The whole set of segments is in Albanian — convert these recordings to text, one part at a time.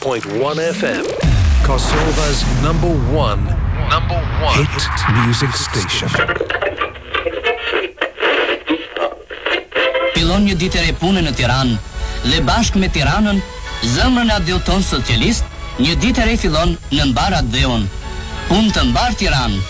Point One FM, Kosova's number one, number one hit music station. Fillon një ditë e re pune në Tiranë dhe bashkë me Tiranën, zemrën e atdheut tonë socialist, një ditë e re fillon në mbarë atdheun. Punë të mbarë Tiranë!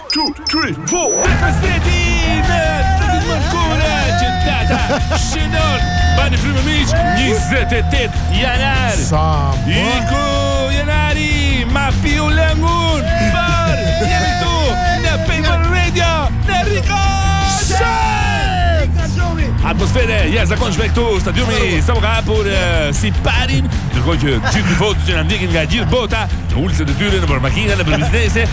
2, 3, 4 Njëzet e tetë ditë e mërkurë Që data shënon Mbani frymë miq 28 janar Sa më Iku janari Na piu lëngun Por jemi këtu Në Paper Radio Në Riko Atmosferë e jashtëzakonshme këtu, stadiumi, sapo ka hapur siparin, ndërkohë që gjithë tifozët që na ndjekin nga gjithë bota, në ulëse të tyre, nëpër makina, nëpër biznese,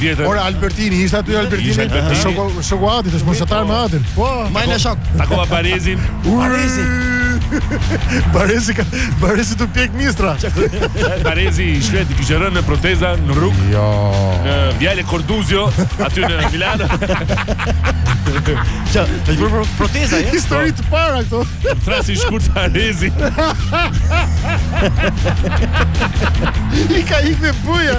vjetër. Ora Albertini, ishte aty Albertini. Shoku shoku Adit, është moshatar me Adin. Po, ma ke shok. Takova Barezin. Barezi. Barezi ka Barezi të pjek mistra. Barezi i shkret i kishte rënë proteza në rrugë. Jo. Në Viale Cordusio, aty në Milano. Ja, është bërë proteza, ja. Histori të para këto. Trasi shkurt Barezi. I ka ikë me buja.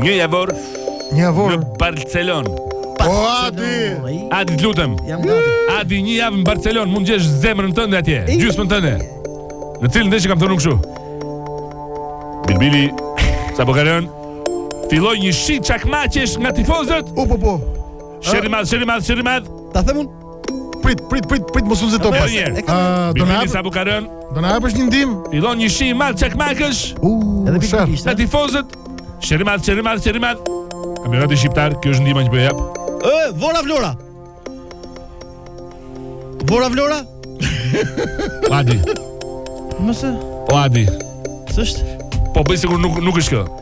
Një javor. Një javor. Në Barcelonë. Po Adi. Adi të lutem. Jam gati. Adi një javë në Barcelonë, mund të gjesh zemrën tënde atje, gjysmën tënde. Në cilën ndeshje kam thënë kështu? Bilbili sapo ka rënë. Filloi një shi çakmakësh nga tifozët. Po po po. Sherr i madh, sherr i madh, sherr i madh. Ta themun? Prit, prit, prit, prit, mos u nxito pra. Do na apë... Sapo ka rënë. Do na japësh një ndihmë. Filloi një shi i madh çakmakësh. Uuu, uh, sherr. Nga tifozët. Sherr i madh, sherr i madh, sherr i madh. Kampionati shqiptar, kjo është ndihma që po jap. Ë, Vora Vlora. Vora Vlora? Adi. Mëse. O Adi. S'është? Po bëj sikur nuk nuk është kjo.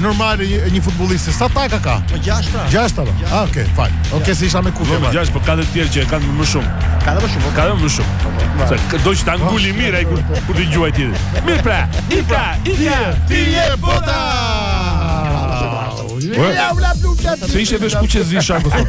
Normal një, një futbollist sa taka ka? Po 6 pra. 6 taka. Ah, okay, fine. Okay, se isha me kufje. Po 6, po ka të tjerë që kanë më shumë. Ka më shumë. Ka më shumë. Po, po, po. Se do të të ngulin mirë ai kur kur të gjuaj ti. Mirë pra. Mirë pra. Ika, ti je bota. Ja, bla bla bla. Se ishe veshur kuqezi shaku sot.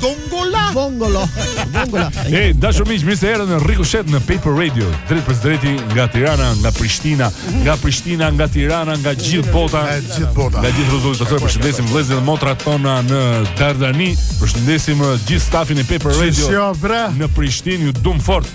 Vongola. Vongola. Vongola. Ej, të dashur miq, mirë se erdhët në Ricochet në Paper Radio. Drejtpërdrejt nga Tirana, nga Prishtina, nga Prishtina, nga Tirana, nga gjithë bota. Nga gjithë bota. Nga gjithë rrugët të tërë përshëndesim vëllezërit dhe motrat tona në Dardani. Përshëndesim uh, gjithë stafin e Paper Radio. Shjo, bre. Në Prishtinë ju dum fort.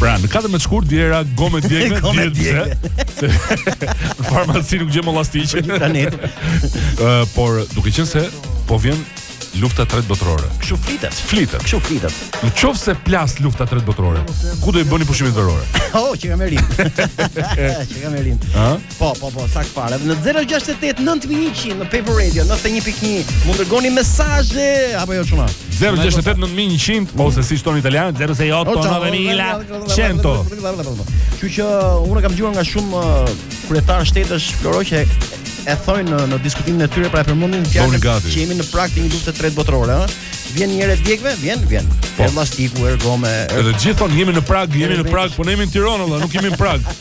Pra, në 14 shkurt bie era gomë e djegme, gomë e djegme. Në farmaci nuk gjen llastiqe. Planet. Ë, por duke qenë se po vjen lufta e tretë botërore. Kështu flitet. Flitet. Kështu flitet. Në qoftë se plas lufta e tretë botërore, ku do i bëni pushimet verore? oh, që kamerin. që kamerin. Ëh? Po, po, po, saktë fare. Në 068 9100 në Paper Radio 91.1 mund të dërgoni mesazhe apo jo çuna. 068 9100 ose siç thonë italianët 068 9000 100. Kështu që unë kam dëgjuar nga shumë uh, kryetar shtetësh Floro që e thonë në, në diskutimin e tyre pra e përmendin fjalën që jemi në prag të një lufte të tretë botërore, ëh. Vjen një herë djegve, vjen, vjen. Po. Elastiku, ergome. Edhe gjithmonë jemi në prag, jemi në prag, po ne jemi në Tiranë, nuk jemi në prag.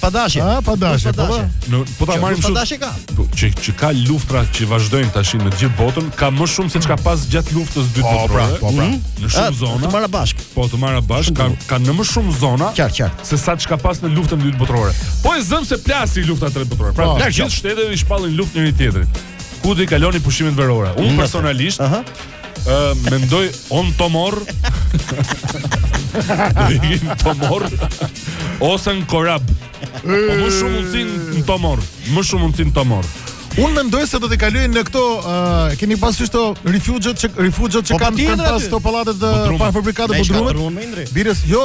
Pa dashje. Ah, pa dashje, po. po. Në, po ta marrim shumë. Dashje ka. Po, që që ka luftra që vazhdojnë tash në gjithë botën, ka më shumë se çka pas gjatë luftës së dytë po, pra, botërore. Po, pra, mhm. Në shumë ah, zona. Të marra bashk. Po, të marra bashk ka ka në më shumë zona. Qartë, qartë. Se sa çka pas në luftën e dytë botërore. Po e zëm se plasi lufta e tretë botërore. Pra, po, gjithë shtetet i shpallin luftë njëri tjetrit ku do i kaloni pushimet verore. Unë personalisht, Ë, mendoj o në Tomorr. Vikim Tomorr. Ose në Korab. Po më shumë mundësi në Tomorr. Më shumë mundësi në Tomorr. Unë mendoj se do t'i kaloj në këto, uh, e keni parasysh këto refugjët që refugjët që Po, kanë patjetër kanë pas aty. këto pallate të Bodruma. parafabrikate Me shishka bodrume. drun, me indri. Birës, jo,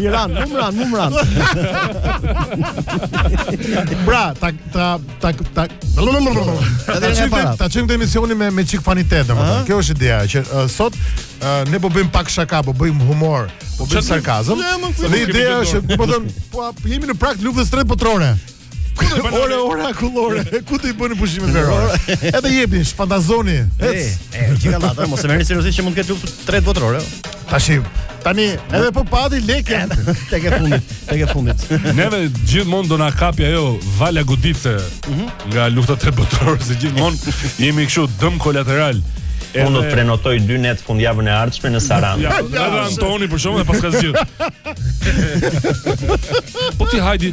Iran, Mumran, Mumran. Bra, ta ta ta ta. Edhe nga para. Ta çojmë emisionin me një çik fanitet, domethënë. Kjo është ideja që uh, sot uh, ne po bëjmë pak shaka, po bëjmë humor, po bëjmë sarkazëm. Dhe ideja është, domethënë, po jemi në prag të luftës së tretë botërore. Ora ora kullore, ku do i bëni pushimet verore? Edhe jepni, fantazoni. Ec. E, çka la, mos e merrni seriozisht që mund të ketë luftë të tretë botërore. Tashi, tani edhe po pati le të ketë tek e fundit, tek e fundit. Neve gjithmonë do na kapi ajo vala goditëse mhm. nga lufta e tretë botërore, se gjithmonë jemi kështu dëm kolateral. Edhe... Unë do të prenotoj dy net fundjavën e ardhshme në Sarandë. Ja, edhe Antoni për shembull e paska zgjidh. po ti hajdi,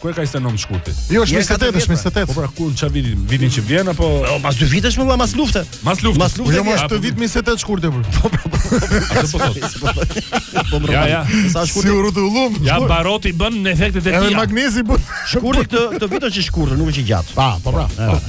Kur e ka 29 shkurti? Jo, është 28, është 28. Po pra kur, ça viti? Vitin që vjen apo jo, pas dy vitesh më vlla mas lufte. Mas lufte. Mas lufte. Jo, mos këtë vit 28 shkurti apo. Po po po. Atë po thotë. Po më. Ja, ja. Sa shkurti? Si urut ullum. Ja baroti bën në efektet e tij. Edhe magnezi bën. Shkurti këtë këtë vit është i shkurtër, nuk është i gjatë. Pa, po pra.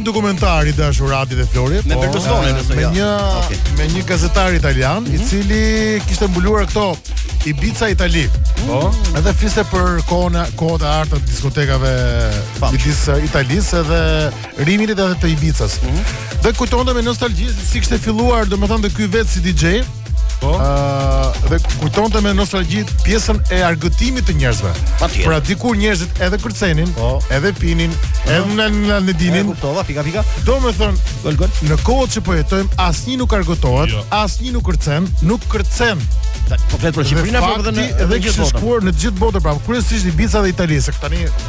një dokumentar i dashur Adi dhe Flori. Me Berlusconi, nëse me një okay. me një gazetar italian, mm -hmm. i mhm. cili kishte mbuluar këto Ibiza Itali. Po. Mm -hmm. Edhe fliste për kohën e kohët e arta të diskotekave midis Italisë dhe Riminit edhe të Ibizas. Mm -hmm. Dhe kujtonte me nostalgji se si kishte filluar, domethënë dhe ky vetë si DJ. Po. Ëh, dhe kujtonte me nostalgji pjesën e argëtimit të njerëzve. Patjetër. Pra dikur njerëzit edhe kërcenin, Po. edhe pinin, edhe në në në dinin. E kuptova, pika pika. Domethënë, Gol gol. në kohët që po jetojmë, asnjë nuk argëtohet, Jo. asnjë nuk kërcen, nuk kërcen. Po flet për Dhe Shqipërinë apo edhe fakti në edhe që gjithë botën? shkuar në të gjithë botën, pra kryesisht Ibiza dhe Itali, se tani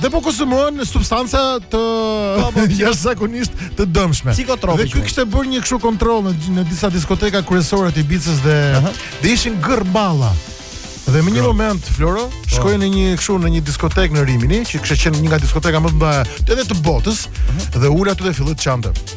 dhe po konsumohen substanca të po, po, jashtëzakonisht të dëmshme. Dhe ky kishte bërë një kështu kontroll në, në disa diskoteka kryesore të Ibicës dhe uh -huh. dhe ishin gërmadha. Dhe në një moment Floro po. shkoi në një kështu në një diskotekë në Rimini, që kishte qenë një nga diskotekat më të mëdha edhe të botës, uh mhm. -huh. dhe u ul aty dhe filloi të qante.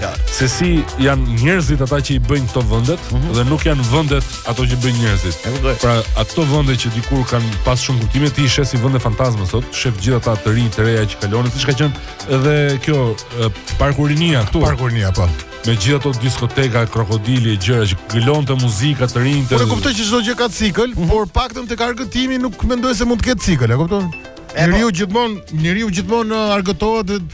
Qartë. Se si janë njerëzit ata që i bëjnë këto vendet mm -hmm. dhe nuk janë vendet ato që bëjnë njerëzit. Pra ato vende që dikur kanë pas shumë kuptim e ti i sheh si vende fantazmë sot, shef gjithë ata të rinj të reja që kalonin, siç ka qenë edhe kjo parku rinia këtu. Parku rinia po. Me gjithë ato diskoteka, krokodili e gjëra që gëlonte muzika të rinjtë. Po e kupton që çdo gjë ka cikël, mm -hmm. por paktën tek argëtimi nuk mendoj se mund të ketë cikël, e kupton? Njeriu po- gjithmonë, njeriu gjithmonë uh, argëtohet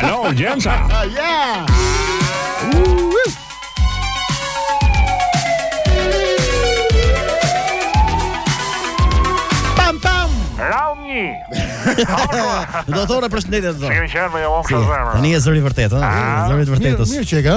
Alo, Urgenca. Ja. Pam pam. Round 1. Doktore përshëndetje do. Ju qenë me javon ka zemra. Tani e zëri vërtet, ha. Zëri vërtet. Mirë, mirë që e ka.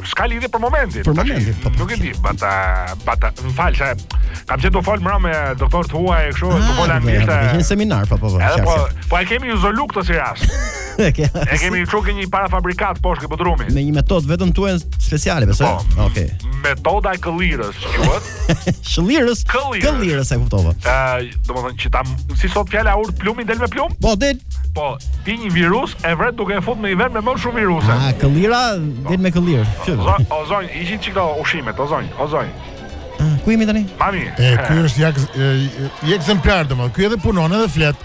S'ka lidhje për momentin. Për momentin, po, po. Nuk e di, bata, bata, më fal, se kam qenë tu fol mbrëmë me doktorë të huaj e kështu, ah, tu fol anglisht. Në po, një seminar, po, po, po. Edhe po, po e kemi izolu këtë si rast. E kemi një çu ke një parafabrikat poshtë ke bodrumi. Me një metodë vetëm tuajën speciale, besoj. Po, Okej. Metoda e këllirës, quhet. Shëllirës, këllirës e kuptova. Ë, domethënë që ta si thotë fjala e urtë plumbi del me plumb? Po del. Po, ti një virus e vret duke e fut në një vend me më shumë viruse. Ah, këllira del me këllirë. Po, o zonj, ishin çka ushqimet, o zonj, o zonj. Ah, ku jemi tani? Mami. E ky është një ekzemplar domethënë. Ky edhe punon edhe flet.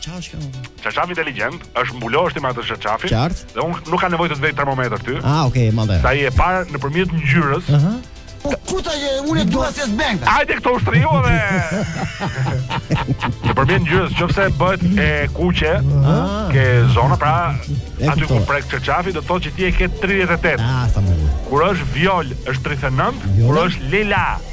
Çfarë është kjo? Çarçaf inteligjent, sa mbulohesh ti me atë çarçafin. Qartë. Dhe unë nuk ka nevojë të të vë termometër ty. Ah, okay, më dhe. Sa i e parë nëpërmjet ngjyrës. Ëh. Uh -huh. Po puta je, unë e dua se s'bën. Hajde këto ushtriu dhe. Nëpërmjet ngjyrës, nëse bëhet e kuqe, ah. ke zona pra aty ku prek çarçafi do të thotë që ti e ke 38. Ah, sa më. Kur është vjollcë është 39, kur është lila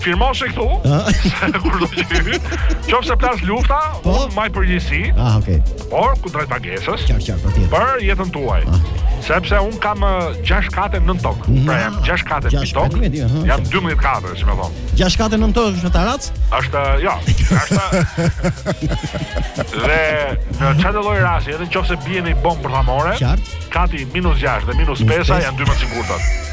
Firmoshe këtu. Kur do të hy. Qoftë se plas lufta, po? unë maj përgjegjësi. Ah, okay. Por kundrejt pagesës? Qartë, qartë, patjetër. Për jetën tuaj. Ah. Sepse un kam 6 kate nën tokë. Mm -hmm. Pra jam 6 kate nën tokë. Jam 12 kate, si më thon. 6 kate nën tokë është tarracë? Është, jo. Është. Dhe në çfarëdo lloj rasti, edhe nëse bie një bombë bërthamore? Qartë. Kati minus 6 dhe minus 5 janë dy më të sigurtat.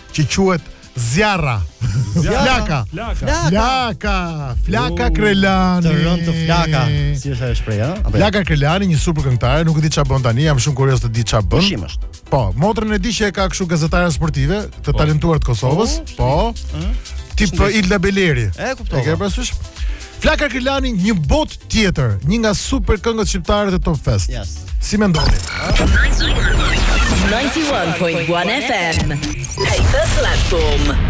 që quhet Zjarra. Flaka. Flaka. Flaka. Flaka oh, Krelani. Të rëndë të Flaka. Si është ajo shprehja? Jo? Flaka Krelani, një super këngëtare, nuk e di çfarë bën tani, jam shumë kurioz të di çfarë bën. Shim është. Po, motrën e di që e ka kështu gazetare sportive të po. talentuar të Kosovës. Po. po. Tip Ilda Bejleri. E kuptoj. E ke parasysh? Flaka Krelani Një botë tjetër, një nga super këngët shqiptare të Top Fest. Yes. Si mendoni? 91.1 FM. Hey, the platform.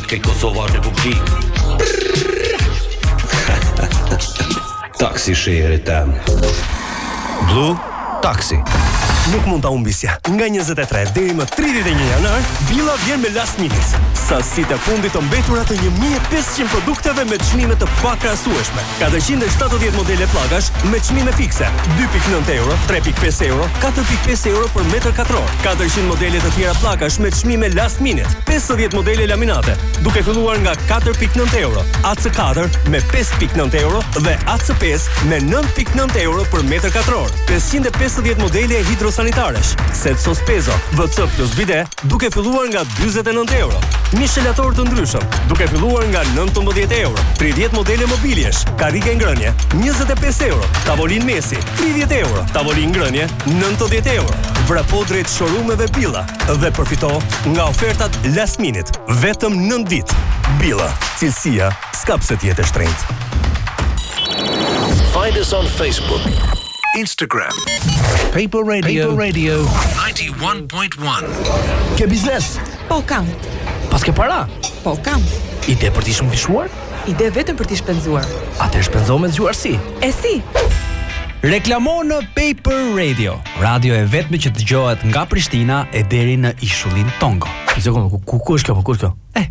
K Kosova Republik. Taksi i shehrit tem. Blue Taxi. Nuk mund ta humbisja. Nga 23 deri më 31 janar, Bila vjen me last minute. Sasitë e fundit, të mbetura të 1500 produkteve me çmime të pakrahasueshme. Katërqind e shtatëdhjetë modele pllakash me çmime fikse, dy pikë nëntë euro, tre pikë pesë euro, katër pikë pesë euro për metër katror. Katërqind modele të tjera pllakash me çmime last minute, pesëdhjetë modele laminate, duke filluar nga katër pikë nëntë euro, AC katër me pesë pikë nëntë euro dhe AC pesë me nëntë pikë nëntë euro për metër katror. Pesëqind e pesëdhjetë modele hidrosanitarësh, set sospezo, VC plus bide, duke filluar nga 49 euro. Mishelatorë të ndryshëm, duke filluar nga 19 euro. 30 modele mobiljesh, karrige ngrënie, 25 euro. Tavolinë mesi, 30 euro. Tavolinë ngrënie, 90 euro. Vrapo drejt shorumeve Bila dhe përfito nga ofertat last minute, vetëm 9 ditë. Bila, cilësia, s'ka pse të jetë e shtrenjtë. Find us on Facebook. Instagram Paper Radio Paper Radio 91.1 Ke biznes? Po kam Paske para? Po kam Ide për t'i shumëfishuar? Ide vetëm për t'i shpenzuar Atëherë shpenzo me zgjuarsi? E si? Reklamo në Paper Radio Radio e vetme që dëgjohet nga Prishtina e deri në ishullin Tongo Zekon, ku, ku, ku është kjo, po, ku është kjo? Eh,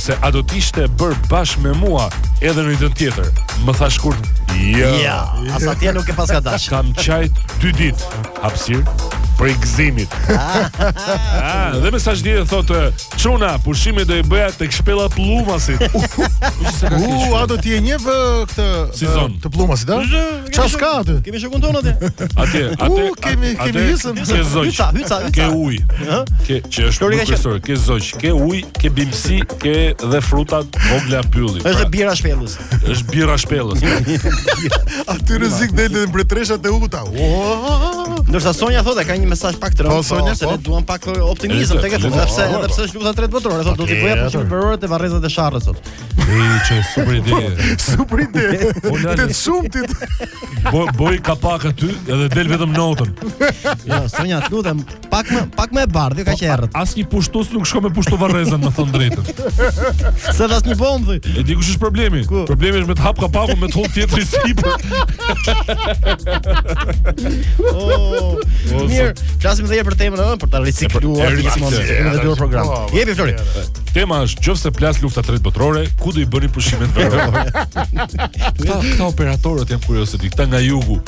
se a do të ishte bërë bashkë me mua edhe në jetën tjetër. Më tha shkurt, jo. Jo, as atje nuk e paska dash. Kam qajt dy ditë papushim prej gëzimit. ah, dhe mesazh dhe thotë, "Çuna, pushimet do i bëja tek Shpella e Pëllumbasit." U, a do të jeni ju këtë sezon te Pëllumbasi, a? Çfarë s'ka aty? Kemi shkuar tanë atje. Atje, atje. U, kemi kemi hyrë. Ke zogj. Hyca, hyca, hyca. Ke ujë. Ke që është profesor, ke zogj. ke ujë, ke bimësi, ke dhe fruta të vogla pylli. Është pra, bira e shpellës. Është bira e shpellës. Aty rrezik del edhe mbretresha Teuta. Ndërsa Sonja thotë ka një mesazh pak trëmbë, po, po Sonja, se po. ne duam pak uh, optimizëm tek ato, sepse edhe pse është lufta e tretë botërore, thotë do t'i bëja për për orë te varrezat e Sharrës sot. Ej, çë super ide. Super ide. Të shumtit. Boj kapak aty edhe del vetëm notën. Jo, Sonja, lutem, Pak më, pak më e bardhë, jo ka që errët. Asnjë pushtus nuk shkon me pushtu varrezën, më thon drejtën. Se as një bombë. E di ku është problemi? Ku? Problemi është me të hap kapakun me të dal tjetri sipër. oh, oh mirë, flasim edhe për temën, ëh, për ta ricikluar gjithmonë në këtë program. Po, po, Jepi Flori. Tema është nëse plas lufta tretë botërore, ku do i bëni pushimet këtë verë? Këta operatorët janë kuriozë, këta nga jugu.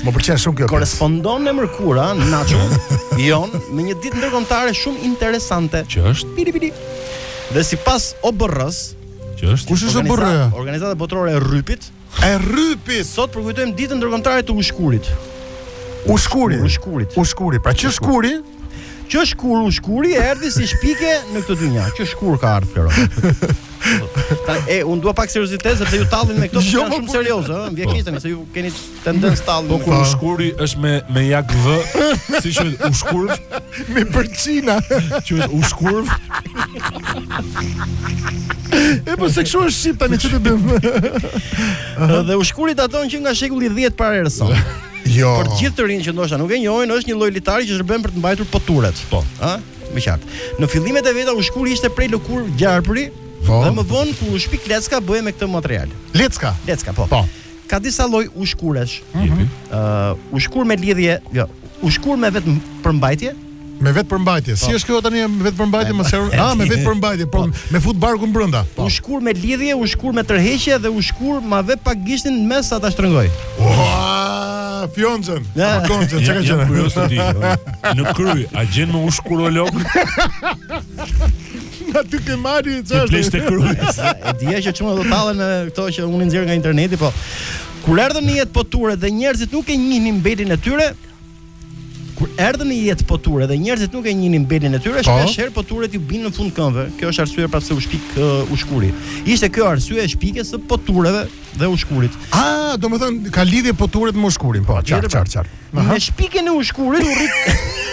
Më pëlqen shumë kjo. Korrespondon e mërkura Nacho Jon me një ditë ndërkombëtare shumë interesante. Që është? Pili pili. Dhe sipas OBR-s, që është kush është OBR? Organizata Botërore e Rrypit. E Rrypit. Sot përkujtojmë ditën ndërkombëtare të ushkurit. Ushkuri. Ushkurit. Ushkuri. Pra qysh kur? Qysh kur ushkuri erdhi si shpikje në këtë dynja. Qysh kur ka ardhur Floro. Ta e un dua pak seriozitet sepse ju talleni me këto jo, shumë po, po. serioz, ëh, meqenëse ju keni Tendencë talleni. Po kur ushkuri është me me jak v, si quhet ushkurv? Me përçina. Quhet ushkurv. E po se kështu është shqip tani çfarë të bëjmë? Dhe ushkuri daton që nga shekulli 10 para erës sonë. Jo. Për gjithë të rinjtë që ndoshta nuk e njohin, është një lloj litari që shërben për të mbajtur poturet. Po. Ë? Më qartë. Në fillimet e veta ushkuri ishte prej lëkurë gjarpri, Po. dhe më vonë kur u shpik lecka bëhej me këtë material. Lecka. Lecka, po. Po. ka disa lloj ushkuresh. Ëh, mm -hmm. ushkur me lidhje, jo, ushkur me vetëpërmbajtje, Me vetëpërmbajtje. Si po. është kjo tani me vetëpërmbajtje më serioz? Ah, me vetëpërmbajtje, po, po me fut barkun brenda. Po. Ushkur me lidhje, ushkur me tërheqje dhe ushkur ma vër pak gishtin në mes sa ta shtrëngoj. Ua, fjonxhen. Ja, konxhen, çka gjë. Në kry, a gjen më ushkurolog? Nga dy ke mali i çfarë? Pleshtë e Krujës. e dija që çuna do tallen me këto që unë nxjerr nga interneti, po kur erdhën në jetë poturet dhe njerëzit nuk e njihnin belin e tyre, kur erdhën në jetë poturet dhe njerëzit nuk e njihnin belin e tyre, po. shpesh herë poturet ju binin në fund këmbëve. Kjo është arsye pra pse u shpik uh, ushkuri. Ishte kjo arsye e shpikjes së potureve dhe ushkurit. Ah, domethënë ka lidhje poturet me ushkurin, po. Qartë, qartë, qartë. Me shpikjen e ushkurit u rrit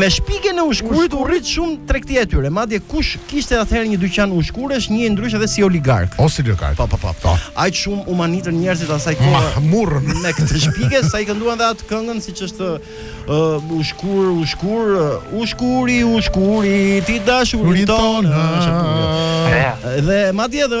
Me shpikjen e ushkurit u rrit shumë tregtia e tyre. Madje kush kishte atëherë një dyqan ushkuresh, njihej ndryshe edhe si oligark. O si oligark. Po po po. po. Aq shumë u mahnitën njerëzit e asaj kohe. Mahnitën me këtë shpikje sa i kënduan dhe atë këngën siç është uh, ushkur, ushkur, uh, ushkuri, ushkuri, ti dashuria jonë. Dhe madje edhe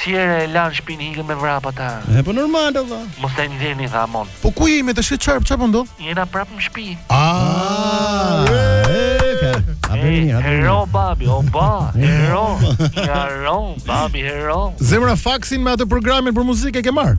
Si ore e lanë shpinë ikën me vrap ata. E po normal o dha. Mos e nxirrni tha aman. Po ku jeni të shoh çfarë çfarë po ndodh? Jena prap në shtëpi. Ah. Ah bëni mirë, ah bëni mirë. Hero babi, o ba, hero. Ja ro, babi hero. Zemra faksin me atë programin për muzikë e ke marr?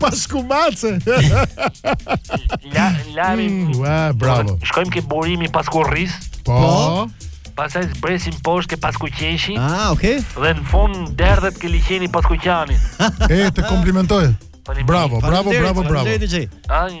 Paskumace. La lari. Mm, ua, bravo. Shkojmë ke burimi Paskurris. Po. po. Pastaj zbresim poshtë ke Paskuqeshi. Ah, okay. Dhe në fund derdhet ke liqeni Paskuqanit. E, të komplimentoj. Bravo, bravo, bravo, bravo. Faleminderit, Ai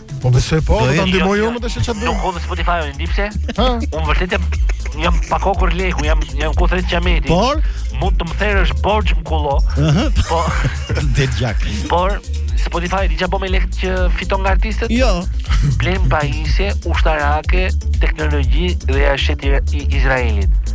Po besoj po, do ta ndihmoj unë tash çfarë do. Nuk ka Spotify unë e di pse. Ha? Unë vërtet jam jam pa kokërr leku, jam jam ku thret qameti. Por mund të më therrësh borxh më kullo. Po dhe gjak. Por Spotify di ça bën me lekt që fiton nga artistët? Jo. Blen pajisje ushtarake, teknologji dhe ia shet Izraelit.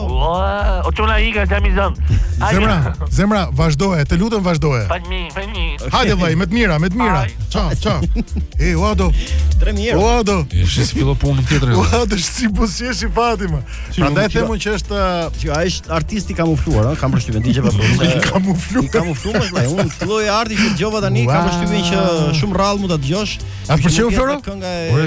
Ua, o çuna i ka xhami zon. Zemra, zemra, vazhdoje, të lutem vazhdoje. Fajmi, fajmi. Hajde vllai, me të mira, me të mira. Ça, ça. E Uado. Tre mirë. Uado. Është si fillo punën tjetër. Uado është si po si është i fati më. Prandaj them që është që ai është artist i kamufluar, ëh, kam përshtypjen ti që po bën. I kamufluar. I kamufluar, vllai, një lloj arti që dëgjova tani, kam përshtypjen që shumë rrallë mund ta dëgjosh. A të pëlqeu Floro? Kënga e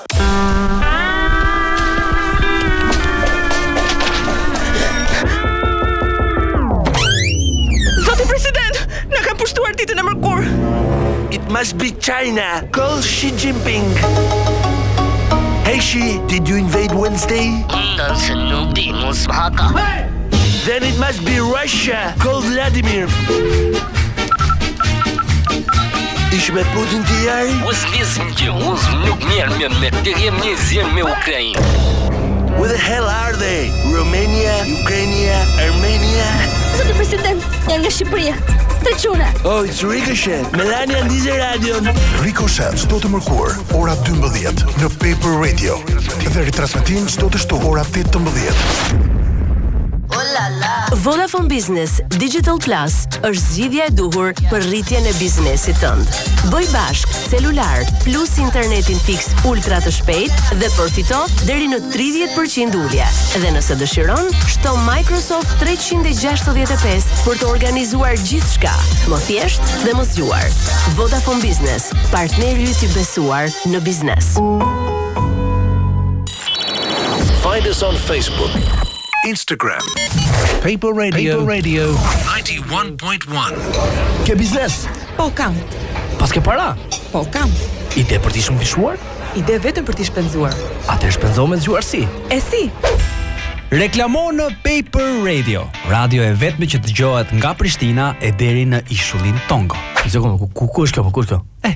Zoti president, na kanë pushtuar ditën e mërkurë. It must be China. Call Xi Jinping. Hey Xi, did you invade Wednesday? Nëse nuk di, mos më haka. Then it must be Russia. Call Vladimir. Ish me Putin ti jari? Mos lisë më gjë, mos nuk mjerë me me të jem një zirë me Ukrajin. Where the hell are they? Romania, Ukrajnia, Armenia? Zoti president, janë nga Shqipëria. Dy çuna. Oh, it's Ricochet. Melania ndize radion. Ricochet, çdo të mërkurë, ora 12, në Paper Radio. Dhe ritransmetim çdo të shtunë, ora 18. Vodafone Business, Digital Plus, është zgjidhja e duhur për rritjen e biznesit tënd. Bëj bashkë celular plus internetin fiks ultra të shpejt dhe përfito deri në 30% ulje. Dhe nëse dëshiron, shto Microsoft 365 për të organizuar gjithçka më thjesht dhe më zgjuar. Vodafone Business, partneri yt i besuar në biznes. Find us on Facebook. Instagram Paper Radio Paper Radio 91.1 Ke biznes? Po kam. Paske para? Po kam. Ide për t'i shumëfishuar? Ide vetëm për t'i shpenzuar. Atëherë shpenzo me zgjuarsi? E si? Reklamo në Paper Radio. Radio e vetme që dëgjohet nga Prishtina e deri në ishullin Tongo. Zekon, ku, ku, ku është kjo, po, ku është kjo? Eh,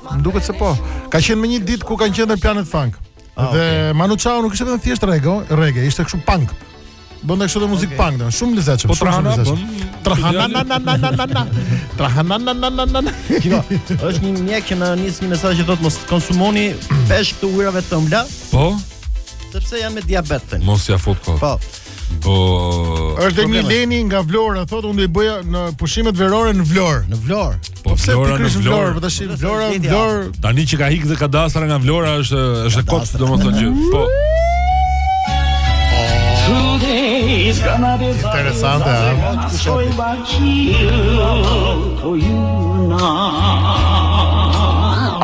Më duket se po. Ka qenë me një ditë ku kanë qenë Planet Funk. Ah, dhe okay. Manu Chao nuk ishte vetëm thjesht reggae, reggae, ishte kështu punk. Bën dhe kështu dhe muzikë okay. punk, shumë lezetshëm. Po trahana, bën. Trahana, na, na, na, na, na, na. Trahana, na, na, na, na, na. Kiko, është një mjek që na nis një mesazh që thotë mos konsumoni peshk të ujërave të ëmbla. Po? Sepse janë me diabet, tani. Mos ja fut kot. Po. Po është dhe një Leni nga Vlora, thotë unë do i bëja pushimet verore në Vlorë. Në Vlorë. Po, po pse Vlora në Vlorë, po tash Vlora, Vlorë. Tani që ka ikë dhe kadastra nga Vlora është është kot domethënë që po. Interesante, a? Kushtoj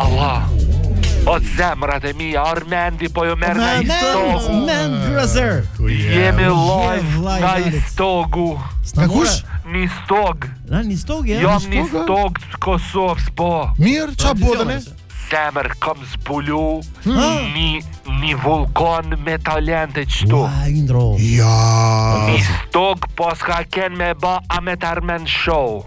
Allah, o zemrat e mi Ti Armendi po jo mer nga Istogu. Men brother. Jemi live nga Istogu. Nga kush? N'Istog. Na n'Istog ja. Jo n'Istog të Kosovës po. Mirë, ça bon atje? Zemër kam zbulu hmm. Ni Ni vulkan me talente qëtu Ua, indro Ja N'Istog po shka kem me ba Ahmet Armend Show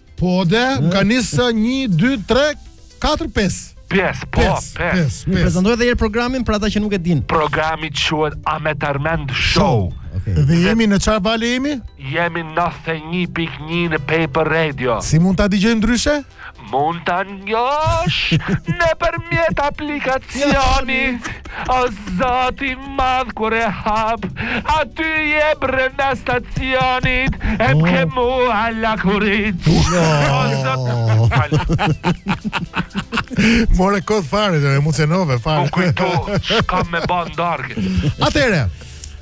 Po de, më kanë nis 1 2 3 4 5. Pes, po, pes. pes. Ju prezantoj edhe njëherë programin për ata që nuk e dinë. Programi quhet Ahmet Armend Show. Okay. Dhe jemi në çfarë vale jemi? Jemi në 91.1 në Paper Radio. Si mund ta dëgjojmë ndryshe? Mund ta nigjosh nëpërmjet aplikacionit. O Zoti madh kur e hap Aty je brenda stacionit E më ke mu lakuriq O Zot Fal More kot fare, e emocionove fare. Po këto, shkam me ba n'darkë. Atëherë,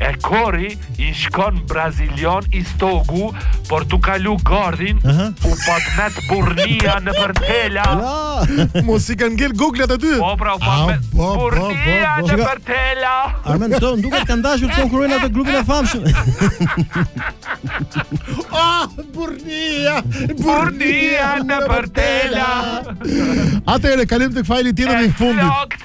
E kori i shkon Brazilian Istogu Por tu kalu gardhin uh -huh. U pat met burrnia nëpër tela ja. Mos i kanë ngel gogëlat aty Po pra u pat met burrnia nëpër tela Armend këto nuk e kanë dashur të konkurrojnë atë grupin e famshëm Ah burrnia Burrnia nëpër tela Atëherë kalojmë tek fajli tjetër i fundit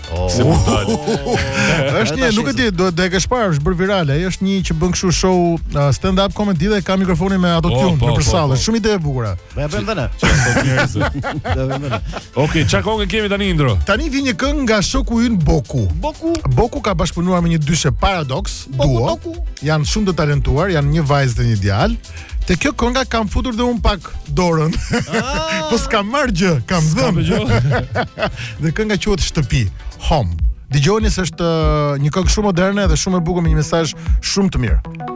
Oh. Se mund dal. Është një, nuk e di, do ta kesh parë, është bërë virale. Ai është një që bën kështu show uh, stand up comedy dhe ka mikrofonin me autotune po, në po, sallë. Po. Shumë ide e bukur. E bëjmë ne. Do bëjmë ne. Okej, çka këngë kemi tani Indro? Tani vjen një këngë nga shoku ynë Boku. Boku. Boku ka bashkëpunuar me një dyshe Paradox, duo. Janë shumë të talentuar, janë një vajzë dhe një djalë. Te kjo kënga kam futur dhe unë pak dorën. Ah! po s'kam marrë gjë, kam dhënë. dhe kënga quhet Shtëpi, Home. Dëgjoni se është uh, një këngë shumë moderne dhe shumë e bukur me një mesazh shumë të mirë.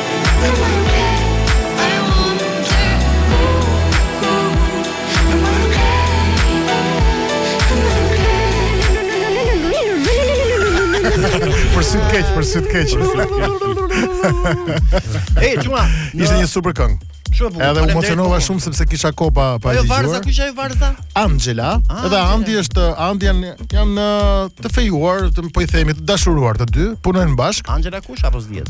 për sytë keq, për sytë keq. Ej, çuna, ishte një super këngë. Shumë bukur. Edhe u emocionova shumë sepse kisha kohë pa dëgjuar. Ajo vajza kush ajo vajza? Angela. Ah, edhe Andi është Andi janë janë të fejuar, të po i themi të dashuruar të dy, punojnë bashkë. Angela kush apo s'diet?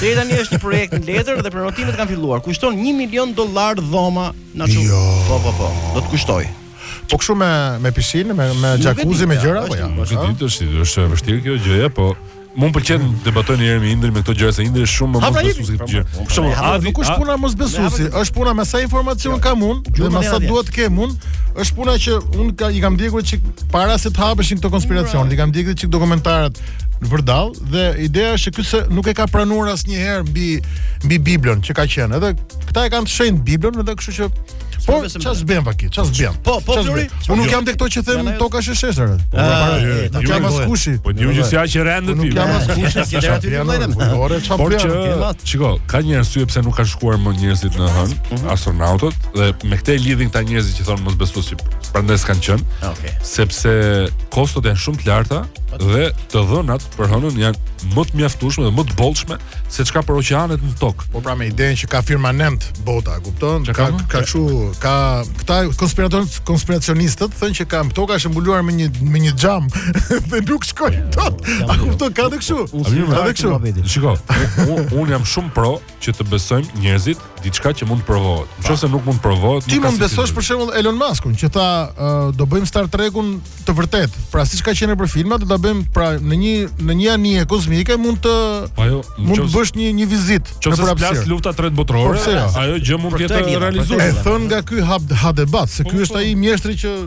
Deri tani është një projekt në letër dhe prenotimet kanë filluar. Kushton 1 milion dollar dhoma na çu. Jo. Po po po. Do të kushtojë. Po kështu me me pishinë, me me jacuzzi, me gjëra apo jo? Nuk e di tash, është e vështirë kjo gjëja, po Mu më pëlqen të debatoj njëherë me Indrin me këto gjëra se Indri është shumë më pra, mosbesuesi këtë gjë. Për shembull, Adi nuk është puna mosbesuesi, është puna me sa informacion kam unë, dhe me sa duhet të kem unë, është puna që unë i kam ndjekur çik para se të hapeshin këto konspiracione, i kam ndjekur çik dokumentarët vërdallë dhe ideja është që ky se nuk e ka pranuar asnjëherë mbi mbi Biblën që ka qenë. Edhe këta e kanë të shenjtë Biblën, edhe kështu që Po, çfarë s'bën vaki? Çfarë s'bën? Po, po, Flori. Unë nuk jam te këto që them toka është e sheshtë. Po, po, po, nuk jam as kushi. Po diu që si aq e rëndë ti. Nuk jam as kushi, si aty ti vëllem. Ore çfarë po që shiko, ka një arsye pse nuk kanë shkuar më njerëzit në hënë, mhm. astronautët dhe me këtë lidhin këta njerëzit që thonë mosbesuesit. Prandaj s'kanë qenë. Okej. Sepse kostot janë shumë të larta dhe të dhënat për hënën janë më të mjaftueshme dhe më të bollshme se çka për oqeanet në tokë. Po pra me idenë që ka firmament bota, kupton? Ka ka kështu ka këta konspirator konspiracionistët thonë që kanë toka është mbuluar me një me një xham dhe nuk shkojnë dot. A kupton ka të kështu? Edhe kështu. Shiko, unë jam shumë pro që të besojmë njerëzit diçka që mund të provohet. Nëse nuk mund të provohet, ti mund të besosh për shembull Elon Muskun që tha uh, do bëjmë Star Trekun të vërtetë. Pra siç ka qenë për filmat, do ta bëjmë pra në një në një anije kozmike mund të pa, jo, mund të bësh një një vizitë në hapësirë. Nëse plas lufta e tretë botërore, po, jo? ajo gjë mund të jetë realizuar. E thënë nga ky hap ha debat se ky po, është po. ai mjeshtri që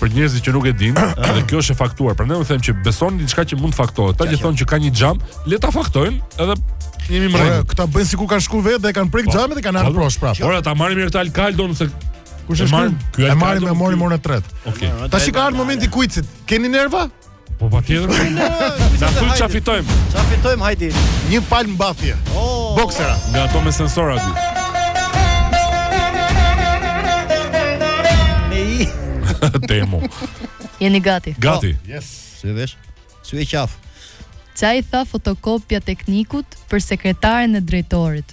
për njerëzit që nuk e dinë, dhe kjo është e faktuar. Prandaj u them që beson diçka që mund të faktohet. Ata që thonë që ka një xham, le ta faktojnë, edhe jemi në rregull. Këta bëjnë sikur kanë shku vetë dhe kanë prek po. xhamin dhe kanë ardhur po. prosh prapë. Por ata marrin mirë këtë Alkaldon se Kush e marrin? Ky e marrin me mori morën e tretë. Okej. Tash ka ardhur momenti i kuicit. Keni nerva? Po patjetër. Na thuj çfarë fitojmë. Çfarë fitojmë Adi? Një palë mbathje. Oh. Boksera. Nga ato me sensor aty. Temu. Jeni gati. Gati. Oh. Yes. Si e vesh? Si e qaf. Ça i tha fotokopja teknikut për sekretaren e drejtorit.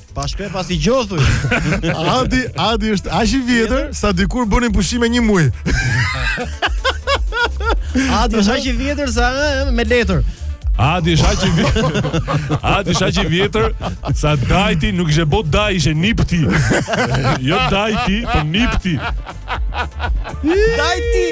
Pa shpe pas i gjothu. Adi, Adi është aq i vjetër sa dikur bënin pushime një muaj. Adi është aq i vjetër sa me letër. Adi është aq i vjetër. Adi është aq i vjetër sa dajti nuk ishte bo daj, ishte nipti. jo dajti, po nipti. Dajti,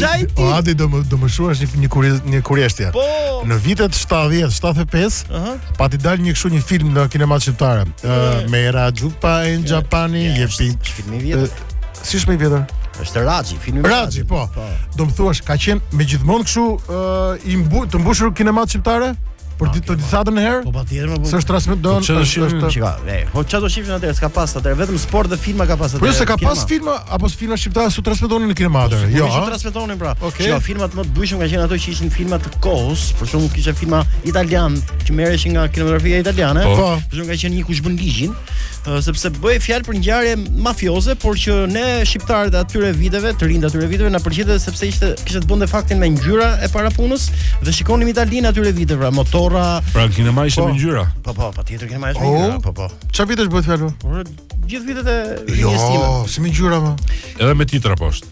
çajti. Po Adi do më do ma shuash një një kur, një kureshtje. Po. Në vitet 70, 75, uh -huh. pati dalë një kështu një film në kinemat shqiptare. Uh, uh -huh. Mera juta hai Japani, yeah, je pin. Uh, si shumë i vjetër? Është Raxhi, filmi Raxhi. Raxhi, po. po. Do më thuash, ka qenë me gjithmonë kështu uh, i mbu, të mbushur kinemat shqiptare? Për ditë për disa herë? Po patjetër, po. S'është transmetuar do. Po është është çka? E, po çfarë do shifshin atëherë? S'ka pas atëherë, vetëm sport dhe filma ka pas po, atëherë. Po se ka pas filma apo filma shqiptarë s'u transmetonin në kinema atëherë? Jo, s'u transmetonin pra. Okay. Çka filmat më të bujshëm kanë qenë ato që ishin filma të kohës, për shembull kishte filma italianë që merreshin nga kinematografia italiane. Po, po. për shembull ka qenë një kush bën ligjin. sepse bëhej fjalë për ngjarje mafioze, por që ne shqiptarët e atyre viteve, të rinjtë e atyre viteve na pëlqente sepse ishte kishte të bënte fakti me ngjyra e para punës dhe shikonim Italinë atyre viteve, pra motorra. Pra kinema ishte po, me ngjyra. Po po, patjetër kinema ishte me oh. ngjyra, po po. Çfarë vitesh bëhet fjalë? Gjithë vitet e rinisë time. Jo, s'ish me ngjyra më. Edhe me titra poshtë.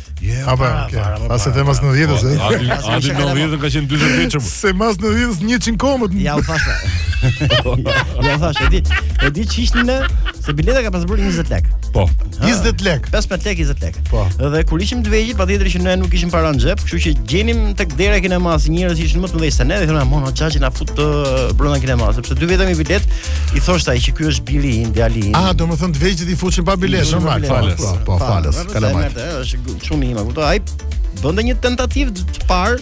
Je jo, apo ke. Sa zë kinemaja në 10 se. A di në 10 ka qenë 40 vjeç. Se mas në 10 100 komët. Ja u thashë. Ja u thashë, di. E di ç'ishte në se bileta ka pas bërë 20 lek. Po. 20 lek. 15 lek 20 lek. Po. Dhe kur ishim të vegjël, patjetër që ne nuk kishim para në xhep, kështu që gjenim tek dera e kinemas njerëz që ishin më të vjetër se ne dhe thoshim o xhaxhi na fut brenda kinemas, sepse dy veta me një biletë i thoshte ai që ky është biri i djali. Ah, domethënë të vegjël i fusnin pa biletë, normal. Po, po, po, falas. Kalamaj. Është emër, është çuni im, kupto. Ai bënte një tentativë të parë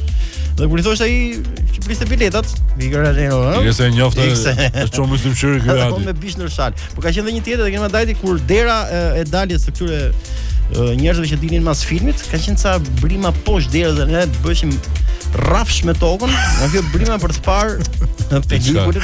dhe kur i thoshte ai që priste biletat, Vigor Areno, ëh. Ik se të njoh. Ik se. Është çon më zymshyrë ky Po me bisht në shalë. Po ka qenë edhe një tjetër që kemi dajti kur dera e, e daljes së këtyre e, njerëzve që dilin mas filmit, ka qenë ca brima poshtë derës dhe ne bëshim rrafsh me tokën, nga kjo brima për të parë ne pelikulën.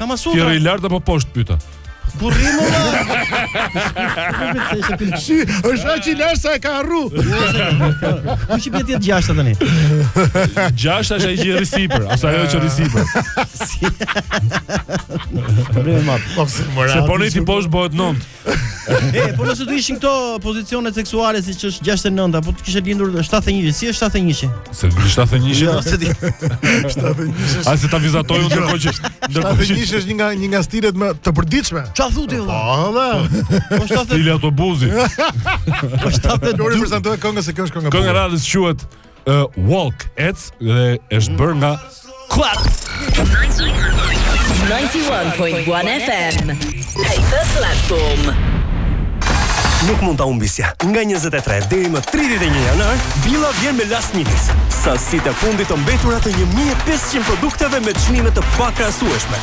Kama sutra. Ti rri lart apo poshtë pyta? Ku rri mo la? Shi, është aq i lart sa e ka harru. Kush bie të jetë gjashtë tani? Gjashta është ai që rri sipër, ose ajo që rri sipër. Problem i madh. Po pse more? Se po nejti poshtë bëhet nëntë. E, po nëse do ishin këto pozicione seksuale siç është 69, po të kishe lindur 71, si është 71? Se di 71. Jo, se di. 71. A s'e ta vizatoj unë ndërkohë që ndërkohë që 71 është një nga një nga stilet më të përditshme. Çfarë thotë valla? Po, valla. Po 70 stili autobuzi. Po 72. Do e prezantoj këngën se kjo është kënga. Kënga e radhës quhet uh, Walk Ec dhe është bërë nga Quack 91.1 FM Paper platform. Nuk mund ta humbisja. Nga 23 deri më 31 janar, Billa vjen me last minute. Sasitë e fundit të mbetura të 1500 produkteve me çmime të pakrahasueshme.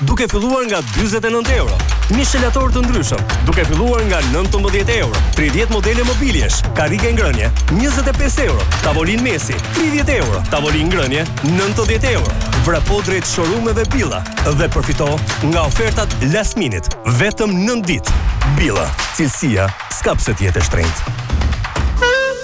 Duke filluar nga 49 euro, mishelatorë të ndryshëm, duke filluar nga 19 euro, 30 modele mobiljesh, karrige ngrënie, 25 euro, tavolinë mesi, 30 euro, tavolinë ngrënie, 90 euro. Vrapo drejt showroomeve Billa dhe përfito nga ofertat last minute, vetëm 9 ditë. Billa, cilësia s'ka pse të jetë e shtrenjtë.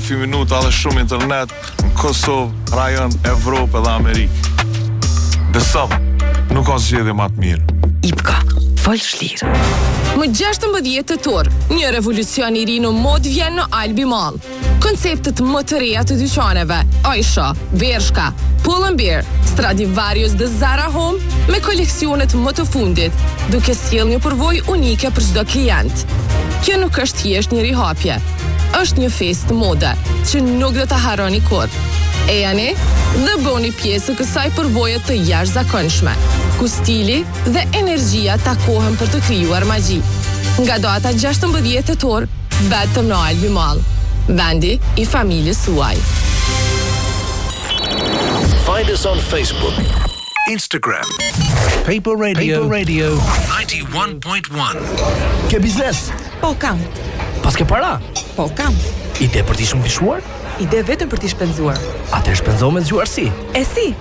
Dy minuta dhe shumë internet në Kosovë, rajon, Evropë dhe Amerikë. Besom, nuk ka zgjidhje ma t'mirë. Ipko, fol shlirë. Më 16 tetor, një revolucion i ri në modë vjen në Albi Mall. Konceptet më të reja të dyqaneve, Oysho, Bershka, Pull and Bear, Stradivarius dhe Zara Home me koleksionet më të fundit, duke sjell një përvojë unike për çdo klient. Kjo nuk është thjesht një rihapje, Është një festë mode që nuk do ta harroni kurrë. Ejani dhe bëhuni pjesë e kësaj përvoje të jashtëzakonshme, ku stili dhe energjia takohen për të krijuar magji. Nga data 16 tetor, vetëm në Albi Mall, vendi i familjes suaj. Find us on Facebook, Instagram, Paper Radio, Paper Radio 91.1. Ke biznes? Po kam. Pas ke para? Po kam. Ide për t'i shumëfishuar? Ide vetëm për t'i shpenzuar. Atëherë shpenzo me zgjuarsi. E si?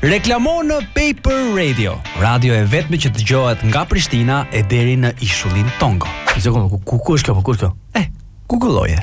Reklamo në Paper Radio, radio e vetme që dëgjohet nga Prishtina e deri në ishullin Tongo. Një sekundë, ku, ku, ku është kjo, po, ku është kjo? Eh, Googleoje.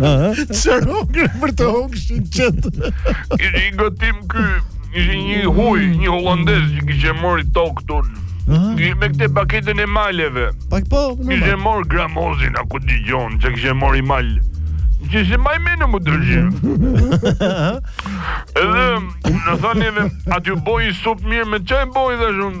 Çfarë hongre për të hongshin qentë? Kishte një gatim ky, ishte një huj, një holandez që kishte marrë tokë tonë. Një me këtë paketën e maleve. Pak po, nuk. Kishte marrë Gramozin a ku dëgjon, që kishte marrë një mal. Që s'e maj men më dërgjim Edhe Në thani edhe Aty boj një supë mirë Me çaj boj dhe shumë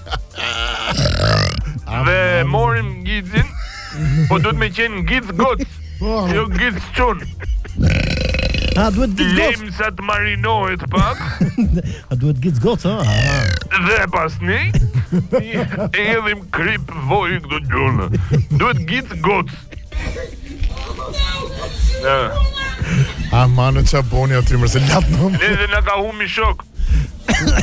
Dhe marrim gjizën Po duhet me qenë gjizë gocë Po. Jo gjizë çun A duhet gjizë gocë? Lëmë sa të marinohet pak A duhet gjizë gocë, ha? Dhe pas një E hedhim kripë voj këtu gjunë Duhet gjizë gocë Ja. A ma në ça boni aty more se latë nam Edhe na ka humi shok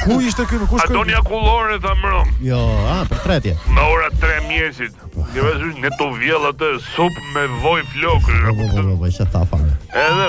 Ku ishte kjo, ku A shkoj? donja kullore, tha mbrëmë Jo, a, për tretje. Nga ora 3 mjesit Një vazhur, me të vjellë atë Supë me voj flokë Po, po, po, po, po, që ta fare. Edhe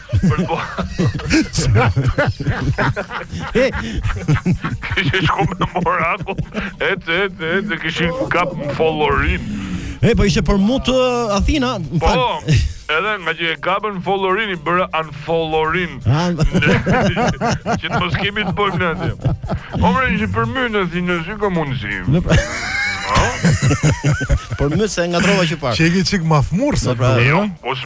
Për të bërë. Kishe shku me moraku. Et, et, et, e kishin kap në follow-in. E, po ishe për mut të Athina. më Po, fal. edhe nga që e kapën follow-in i bëra unfollow-in. A, Që të mos kemi të bëjmë në atë. Po mre që për my në si në si ka mundësi. Në pra... Po më se ngatërrova qëparë. Që e ke çik mahmur ça pra. Jo, mos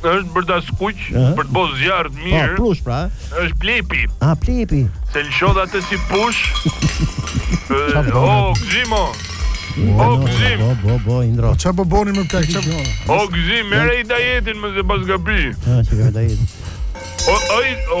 Është për ta skuq, Ëh. për të bo zjarr të Po, mirë. prush pra. ë? Është plepi. A plepi. Se lëshon atë si push. Ë, bërë? O Gzimo. O Bo, Gzim. bo, bo, bo, indro. Ça po boni më plak? Ça... O Gzim, merre i diet ti më se paska pi. Ah, çka diet. O oj, o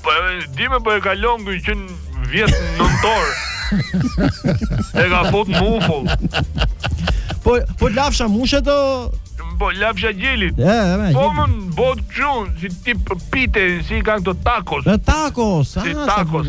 E di më po e ka lon ky që vjet nëntor. e ka fut në ufull. Po po lafsha mushe të po lafsha e gjelit. E, e, po më bot çun si tip pite si i kanë këto tacos. Të tacos, si ah, tacos.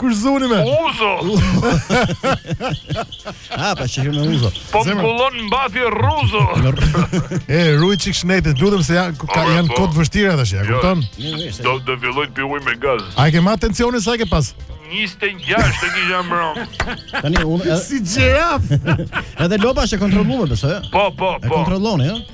Gëzojmë me? Uzo. ha, pa shihur me Uzo. Po kullon mbathi Ruzo. e ruaj çik shnetin, lutem se janë ka, po, janë po. kohë të vështira tash, e jo, kupton? Do të filloj të pi ujë me gaz. A ke marr tensionin sa ke pas? 26 të kisha mbrëmë. Tani unë si gjirafë. Edhe lopa është e kontrolluar besoj. Po, po, po. E kontrolloni, ëh.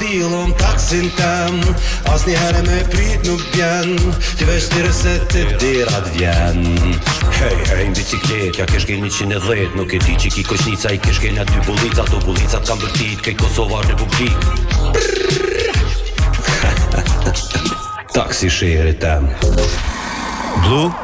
Pilon taksin tem As një herë me prit nuk bjen Ti veç tire se të djelën vjen Hej, hej, në biçikletë Ja kesh kon 110 Nuk e di çi ki koshnica I kesh kon dy bulica Ato bulica t'kam bërtit Kej Kosova Republik Taksi shehri tem Blue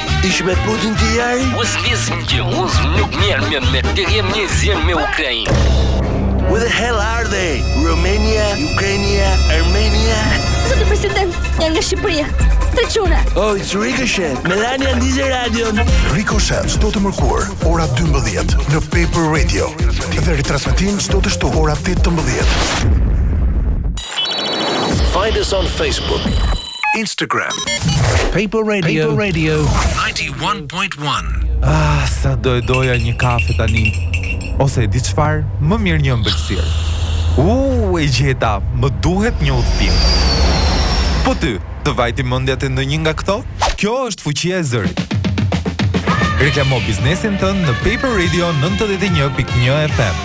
Ish me Putin ti jari? Mos lis më gjë, mos nuk mjerë me me të jem një zirë me Ukrajin. Where the hell are they? Romania, Ukrajnia, Armenia? Zoti president, janë nga Shqipëria. Dy çuna. Oh, it's Ricochet. Melania Ndize Radio. Ricochet, çdo të mërkurë, ora 12, në Paper Radio. Dhe ritransmetim çdo të shtunë, ora 18. Find us on Facebook. Instagram Paper Radio Paper Radio 91.1 Ah, sa do e doja një kafe tani Ose e di çfarë, më mirë një ëmbëlsirë Uuu, e gjeta, më duhet një udhëtim Po ty, të vajti mendja te ndonjë nga këto? Kjo është fuqia e zërit Reklamo biznesin tënd në Paper Radio 91.1 FM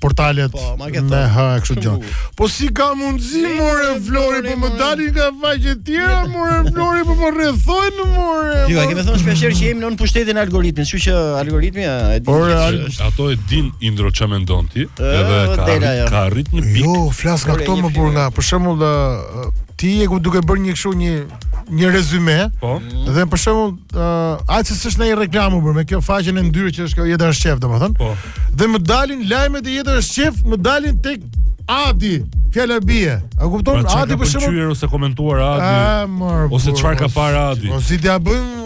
portalet po, me ha kështu gjë. Po si ka mundësi more Flori po më dalin nga faqe të tjera more Flori po më rrethojnë more. Ju e kemi thënë shpeshherë që jemi nën pushtetin e algoritmit, kështu që algoritmi e di. Por ato e din Indro ç'a mendon ti? Edhe ka arrit, ka arrit në pikë. Jo, flas nga këto mo burra. Për shembull ti je ku duke bërë një kështu një një rezume. Po. Dhe për shembull, uh, ai s'është ndonjë reklamë për me kjo faqen e ndyrë që është kjo Jeta osh qef, domethënë. Po. Dhe më dalin lajmet e Jeta osh qef, më dalin tek Adi, fjala bie. A kupton? Pra, Adi për shembull. Çfarë ose komentuar Adi? A, mor, ose çfarë ka parë Adi? Mos i dia bëjmë.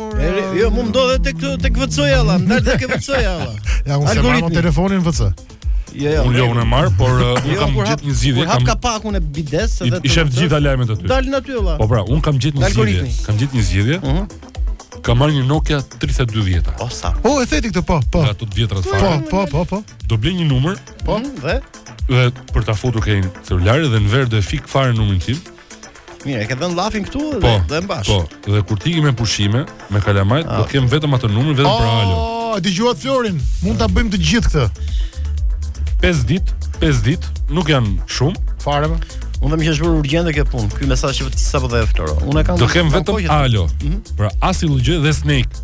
Jo, më ndodhe tek tek VC-ja, ndaj tek VC-ja. Ja, unë s'e marr telefonin VC. Jo, jo. Unë e marr, por uh, unë jo, kam gjetë një zgjidhje. Ky hap kapakun e bides dhe i shef të gjitha lajmet aty. Dalin aty vlla. Po pra, unë kam gjetë një zgjidhje. Kam gjetë një zgjidhje. Ëh. Mhm. Kam marrë një Nokia 3210. Po sa? Po e theti këtë, po, po. Nga të vjetrat fare. Po, po, po, po. Do blej një numër, po, mhm, dhe dhe për ta futur këin celularin dhe në verë do e fik fare numrin tim. Mirë, e ke dhënë llafin këtu dhe Po, do e mbash. Po, dhe kur të iki me pushime, me kalamajt, do kem vetëm atë numër vetëm për alo. Oh, e dëgjuat Florin. Mund ta bëjmë të gjithë këtë. 5 ditë, 5 ditë, nuk janë shumë. Fare më. Unë më qe bërë urgjente kjo punë. Ky mesazh që ti sapo dhe Floro. Unë e kam. Do kem vetëm alo. Pra as i lëgjë dhe snake.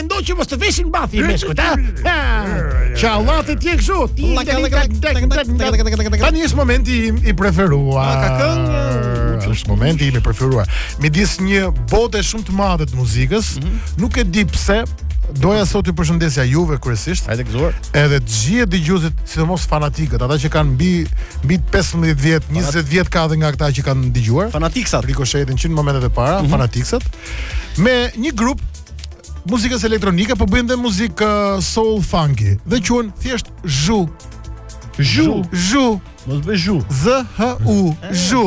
Mendoj që mos të veshin mbathje meshkut, ha? Që Allah të tjekë shu Tani është momenti im i preferuar Ka këngë Që është momenti im i preferuar Midis një bote shumë të madhe të muzikës mhm. Nuk e di pse Doja sot t'ju përshëndesja juve kryesisht. Hajde gëzuar. Edhe të gjithë dëgjuesit, sidomos fanatikët, ata që kanë mbi mbi 15 vjet, 20 vjet ka edhe nga këta që kanë dëgjuar. Fanatiksat, rikoshetin që në momentet e para, mm -hmm. fanatiksat me një grup muzikës elektronike, po bëjnë dhe muzikë uh, soul funky dhe quhen thjesht zhu. Zhu, zhu. Mos bëj zhu. Z H U, eh, zhu.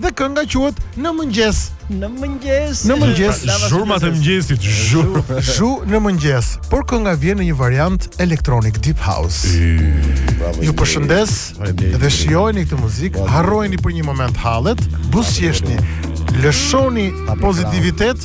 Dhe kënga quhet Në mëngjes. Në mëngjes. Në mëngjes. Pra, Zhurmat e mëngjesit, zhu. Zhu në mëngjes. Por kënga vjen në një variant electronic deep house. Ju përshëndes dhe shijojeni këtë muzikë. Harrojini për një moment hallet, buzëqeshni. Lëshoni pozitivitet.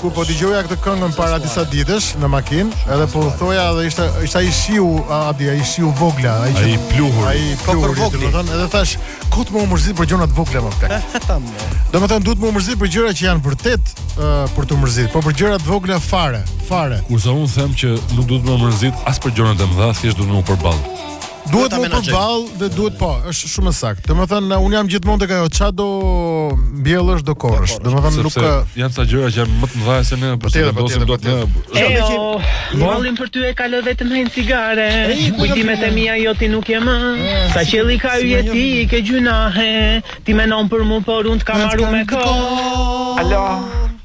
Kur po dëgjoja këtë këngën para disa ditësh në makinë, edhe po thoja dhe ishte ishte ai shiu, a di, ai shiu i vogël, ai që ai pluhur, ai pluhur, domethënë, edhe thash, duhet me u mërzit për gjëra të vogla më pak. Domethënë duhet me u mërzit për gjëra që janë vërtet për t'u mërzit, por për gjëra të vogla fare, fare. Kurse un them që nuk duhet me u mërzit as për gjëra të mëdha, thjesht duhet me u përball. Duhet me u përball dhe duhet po, është shumë e saktë. Domethënë un jam gjithmonë tek ajo ça do mbjellësh do korrësh. Domethënë nuk ka janë ca gjëra që janë më të mëdha se ne, po të dosim do të ne. Jo, vallin për ty e kaloj vetëm një cigare. Kujtimet e mia jo ti nuk je më. Sa qielli ka yje ti ke gjynahe. Ti menon për mua por un të kam marrë me kohë. Alo.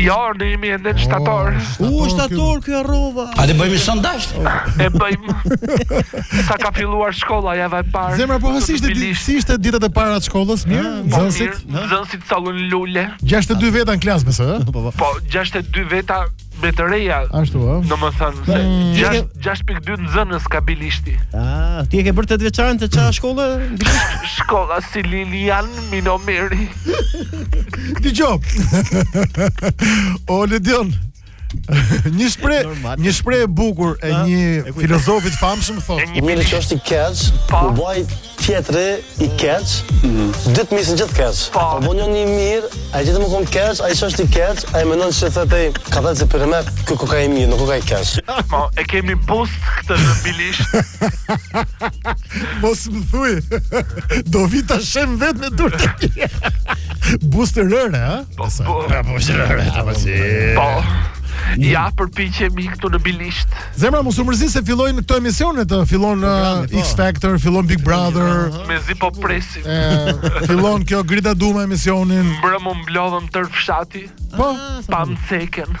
Jo, ne jemi nëntë shtator. Oh, U, shtator kjo rrova. A të bëjmë sondazh? E bëjmë. Sa ka filluar shkolla java e parë. Zemra po si ishte di- si ishin ditët e para të shkollës? Mirë, Po, nxënësit. mirë, Nxënësit sollën lule. 62 veta në klasë besoj, ë? Po, po. Po, 62 veta me të reja. Ashtu, ë? Domethënë se Mm. 6 6.2 nxënës ka Bilishti. Ah, ti e ke bërë 8 vjeçaren te ça shkolle? Shkolla si Lilian Minomeri. Ti gjop. O Ledion. një shprehje, një shprehje e bukur e një filozofi të famshëm thotë. Një mirë që është i keq, po. u baj tjetri i keq, mhm. dy të misin gjithë keq. Po, po bën një i mirë, ai gjithë më kon keq, ai është i keq, ai mendon se thotë ka dhënë se për më kë koka i mirë, nuk koka i keq. Po, e kemi boost këtë në Bilisht. Mos më thuj. Do vi ta shoh vetë në turp. Booster rëre, ha? Po, po, po, po, po, Ja përpiqemi këtu në Bilisht. Zemra mos u mërzit se fillojnë këto emisionet fillon po, uh, po. X Factor, fillon Big Brother. Mezi po presim. Fillon kjo Grida Duma emisionin. Mbrëm u mblodhëm tërë fshati. Po, ah, pamë Çeken.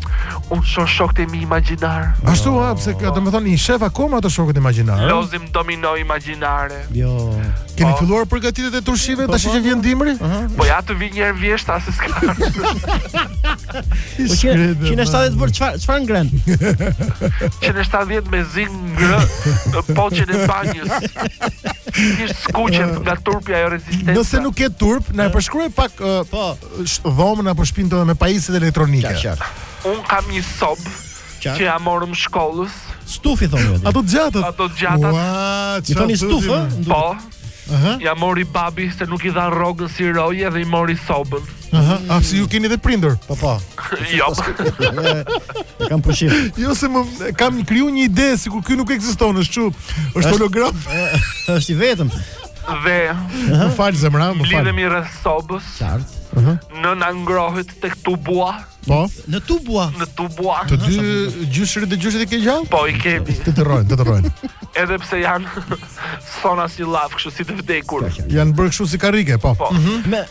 Unë shoh shokët e mi imagjinarë. Ashtu ha, pse ka, domethënë i shef akoma ato shokët imagjinarë. Lozim domino imagjinare. Jo. Keni po. filluar përgatitjet e turshive po, tash po, që vjen dimri? Po ja të vijë një herë vjeshta se s'ka. Po që që në 70 për çfarë çfarë ngreh? Që në 70 mezi ngre poçin e banjës. Të skuqet nga turpi ajo rezistenca. Nëse nuk ke turp, na e përshkruaj pak po dhomën apo shpinë tënde me pajisjet elektronike. Qartë, qartë. Un kam një sobë që ia morëm shkollës. Stufë i thonë. Ato të gjatat. Ato të gjatat. Ua, çfarë? I thoni stufë, ë? Po. Aha. Ia mori babi se nuk i dhanë rrogën si roje dhe i mori sobën. Aha, a se ju keni dhe prindër? Po po. Jo. E kam pushim. Jo se unë kam kriju një ide sikur ky nuk ekziston, është çu. Është hologram. Është i vetëm. Dhe Më fal zemra, më fal. Lidhemi rreth sobës. Qartë. Uh -huh. Nëna ngrohet tek tubat. Po. Në tuba. Në tuba. Të dy gjyshërit dhe gjyshet i ke gjallë? Po, i kemi. Të të rrojnë, të të rrojnë. Edhe pse janë sona si lafë, kështu si të vdekur. Janë bërë kështu si karrike, po. po. Mm -hmm. Me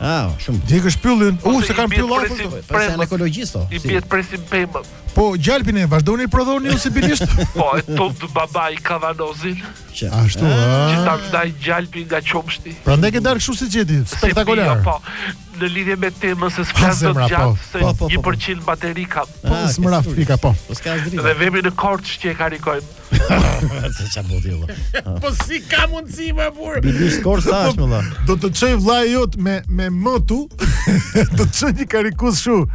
Ah, shumë. Djegësh pyllin. Po se kanë pyll afër. Po se janë ekologjistë o. I bie presim pemën. Po gjalpin e vazhdoni të prodhoni ju si Bilisht. Po e tund babai kavanozin. Që ashtu. Ah. Që ta ndaj gjalpin nga qumështi. Prandaj ke dalë kështu si gjeti, spektakolar. Po. Në lidhje me temën se s'ka të po. gjatë po, se 1% bateri ka. Po s'mra frika po. Po s'ka zgjidhje. Dhe vemi në Korçë që e karikojmë. Se çfarë bote valla. Po si ka mundësi më burr? Bibi skor sa është valla. Do të çoj vllai jot me me motor, do të çoj një karikues shumë.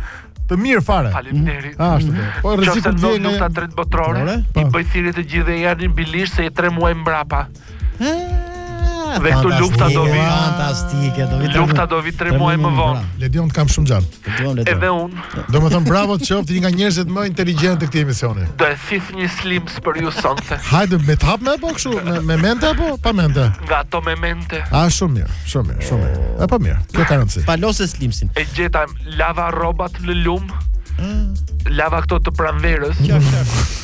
të mirë fare. Faleminderit. Mm. Ashtu. Mm. Po rreziku të vjen nga e tretë botrore. I bëj thirrje të gjithë që janë në Bilisht se 3 muaj mbrapa. Dhe këtu lufta do vi. Fantastike, do vi. Lufta do vi 3 muaj më vonë. Ledion të kam shumë xhan. Edhe un. Domethën bravo të qoftë një nga njerëzit më inteligjentë të këtij emisioni. Do e thith një slims për ju sonte. Hajde me tap apo kështu, me, me mente apo pa mente? Nga ato me mente. A shumë mirë, shumë mirë, shumë mirë. Epo mirë, kjo ka rëndësi. Palose slimsin. E gjeta lava rrobat në lum. Mm. Lava këto të pranverës.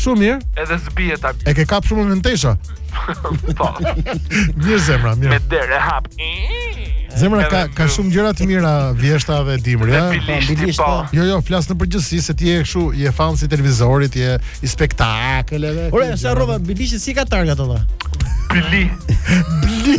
Shumë mirë. Edhe s'bie ta. E ke kap shumë me temën. Po. Mirë zemra, mirë. Me derë hap. Zemra ka ka shumë gjëra të mira vjeshta dhe dimri, ja. Po, po. po. Jo, jo, flas në përgjithësi se ti je kështu, je fans i televizorit, je i spektakleve. Ora, sa rrova Bilishti si ka targa ato valla. Bili. Bili.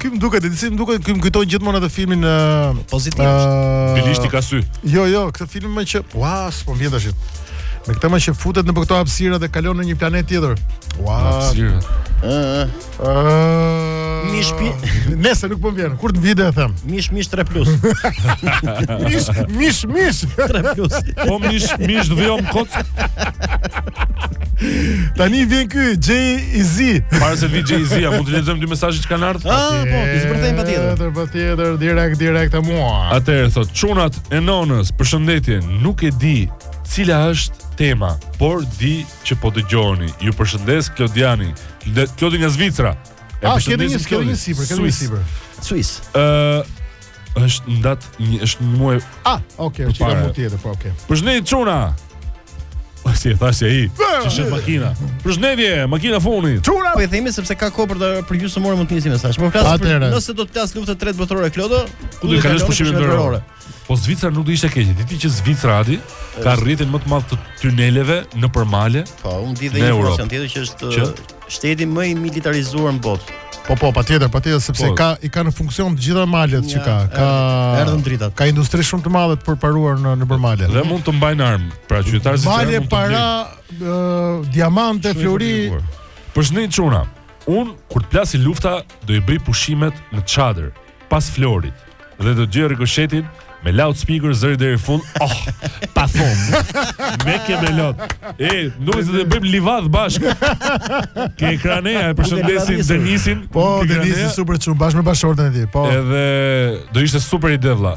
Ky më duket, di si më duket, ky më kujton gjithmonë atë filmin ë Pozitiv. ë, Bilishti ka sy. Jo, jo, këtë filmin që ua, s'po vjen tash. Me këtë mi që futet në këto hapësira dhe kalon në një planet tjetër. Ua. Hapësira. ë, Mish mi- Nejse nuk po më vjen. Kur të vjen e them. Mish mish 3 plus. Mish, mish, mish. 3 plus. Po mish mish dhjom kot. Tani vjen ky Jay-Z. Para se të vi Jay-Z, a mund t'i lexojmë dy mesazhe që kanë ardhur? Ah, po, t'i zbërthejmë patjetër. Patjetër, patjetër, direkt direkt te mua. Atëherë thot, çunat e nonës, përshëndetje, nuk e di cila është tema, por di që po dëgjoheni. Ju përshëndes Klodiani. Klodi nga Zvicra. E ah, përshëndesim Klodin. Kemi një sipër, kemi një sipër. Swiss. Ëh, është në datë një është një muaj. Ah, okay, është një muaj tjetër, po okay. Përshëndetje çuna. Po si e thashë ai? Që shet makina. Përshëndetje, makina funi. Çuna. Po i themi sepse ka kohë për të për gjysmë orë mund të nisi mesazh. Po flas për nëse do të plas luftë e tretë botërore Klodo, ku do të kalosh pushimet verore. Po Zvicra nuk do ishte keq. E di ti që Zvicra, Adi, ka rrjetin më të madh të tuneleve nëpër male. Po, unë di dhe informacion tjetër që është Shteti më i militarizuar në botë. Po po, patjetër, patjetër sepse po. ka i ka në funksion të gjitha malet që ka. Na erdhën dritat. Ka industri shumë të madhe të përparuar në nëpër male. Dhe mund të mbajnë armë, pra qytetarët e Male para diamante, flori. Përshëndetje çuna. Un kur të plasi lufta do i bëj pushimet në çadër. pas florit dhe do gjej rikoshetin me loudspeaker zëri deri në fund. Oh, pafund. Me ke me lot. E, duket se do bëjmë livadh bashkë. Ke ekraneja, e përshëndesim Duke Denisin. Po, Ke Denisi ekraneja. super çun bashkë me bashkëshorten e tij. Po. Edhe do ishte super ide vlla.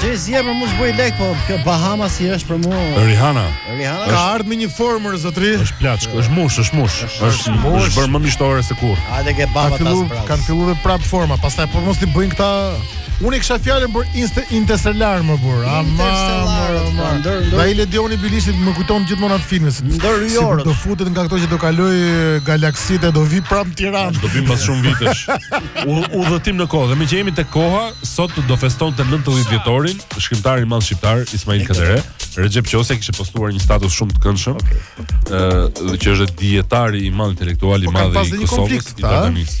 Jay-Z për mua s'bëri lek, po kjo Rihanna si është për mua. Rihanna. Rihanna ka ardhur me një formër zotri. Është plaçkë, është mbush, është mbush. Është mbush, është bërë më mishtore se kurrë. Hajde ke baba ta zbraz. Kanë filluar prap forma, pastaj po mos t'i bëjnë këta Unë kisha fjalën për inste, Interstellar mo burrë. Interstellar. Ba i Ledioni Bilisit më kujton gjithmonë atë filmin. Ndër si do futet nga këto që do kaloj galaksitë e do vij prapë Tiranë. Do vim pas shumë vitesh. U udhëtim në kohë. Dhe me që jemi te koha, sot do festonte 90 vjetorin shkrimtari i madh shqiptar Ismail Kadare. Rexhep Qosja kishte postuar një status shumë të këndshëm. Ëh, që është dijetari i madh intelektual i po madh i Kosovës. Ka pas një konflikt,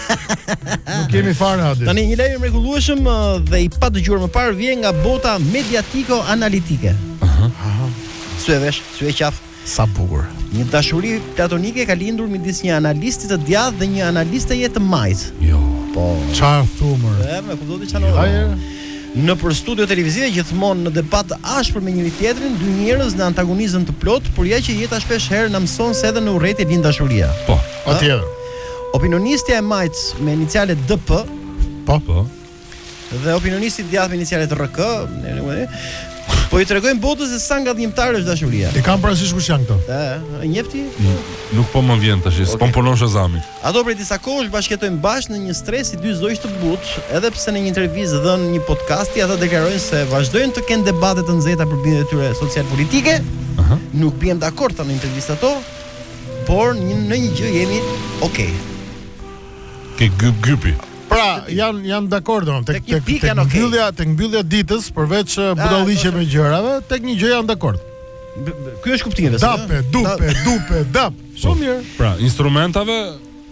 Nuk kemi fare aty. Tani një lajm i mrekullueshëm uh, dhe i padëgjuar më parë vjen nga bota mediatiko analitike. Aha. Aha. Sy e vesh, sy e qafë. Sa bukur. Një dashuri platonike ka lindur midis një analisti të djathtë dhe një analisteje të majtë. Jo. Po. Çfarë thu mër? Po, më kupton ti çfarë. Hajë. Nëpër studio televizive gjithmonë në debat të ashpër me njëri tjetrin, dy njerëz në antagonizëm të plotë, por ja që jeta shpeshherë na mëson se edhe në urrejtje vjen dashuria. Po, atje. Opinionistja e majtë me inicialet DP, Po, po. dhe opinionisti i djathtë me inicialet RK, po i tregojnë botës se sa ngadhjimtare është dashuria. E kam parasysh kush janë këto. Ë, e njeh ti? Nuk po më vjen tash, s'po më punon Shazami. Ato prej disa kohësh bashkëjetojnë bashkë në një strehëz si dy zogjë të butë, edhe pse në një intervistë dhënë një podcasti ata deklarojnë se vazhdojnë të kenë debate të nxehta për bindjet e tyre social-politike, nuk biem dakord tha në intervistë ato, Por në një gjë jemi okay. Ke gyp gypi. Pra, janë janë dakord domethënë tek tek tek okay. mbyllja, tek mbyllja e ditës përveç ah, budallallëqeve e gjërave, tek një gjë janë dakord. Ky është kuptimi vetë. Dape, dupe, dupe, dap. Shumë mirë. Pra, instrumentave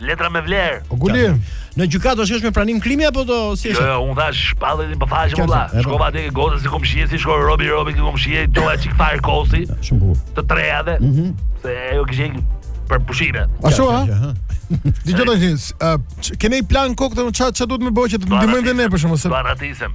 Letra me vlerë. O Guli, në gjykatë do shkosh me pranim krimi apo do si është? Jo, jo, unë thash shpallë dhe po thashë më valla. Shkova tek gjykata si komshie, si shko robi robi te komshija, do një çikë fare kosi. Shumë bukur. Të treave. Mhm. Se ajo kishte për pushime. Ashtu ha? Dëgjo tani, keni plan konkret ça ça duhet me bë që të ndihmojmë ne për shkak se. Baratisem.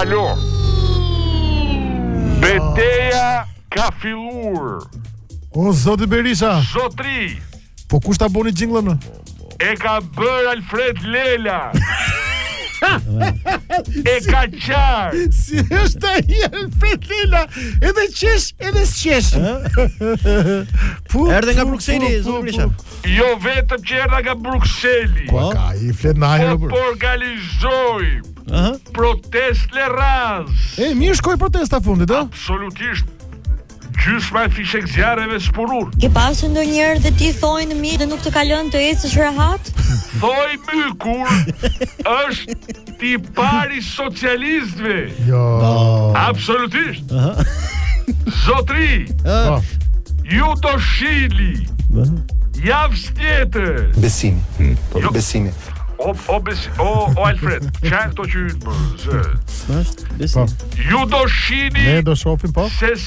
Alo. Beteja ka filluar. O zoti Berisha. Zotëri. Po kush ta boni xhingëllin? E ka bërë Alfred Lela. e ka qarë. Si është ai Alfred Lela? Edhe qesh, edhe s'qesh. Erdhe nga Brukseli, zoti Berisha. Jo vetëm që erdha nga Brukseli. Po ka, i flet në ajër. Po po organizoj. Ëh. Protestë e radhës. E mirë shkoi protesta e fundit, ëh. Absolutisht. Gjysma e fishekzjarrëve s'punuan. Ke pasur ndonjëherë dhe ti thoi në mish dhe nuk të ka lënë të ecësh rehat? Thoi i mykur. Është tipari i socialistëve. Jo. Absolutisht. Zotri. Po. Ju do shini. Javës tjetër. Besim. Hmm. Po jo. besim. O o bes o o Alfred, ça janë këto që zë. Besim. Po. Ju do shini. Ne do shofim po. Se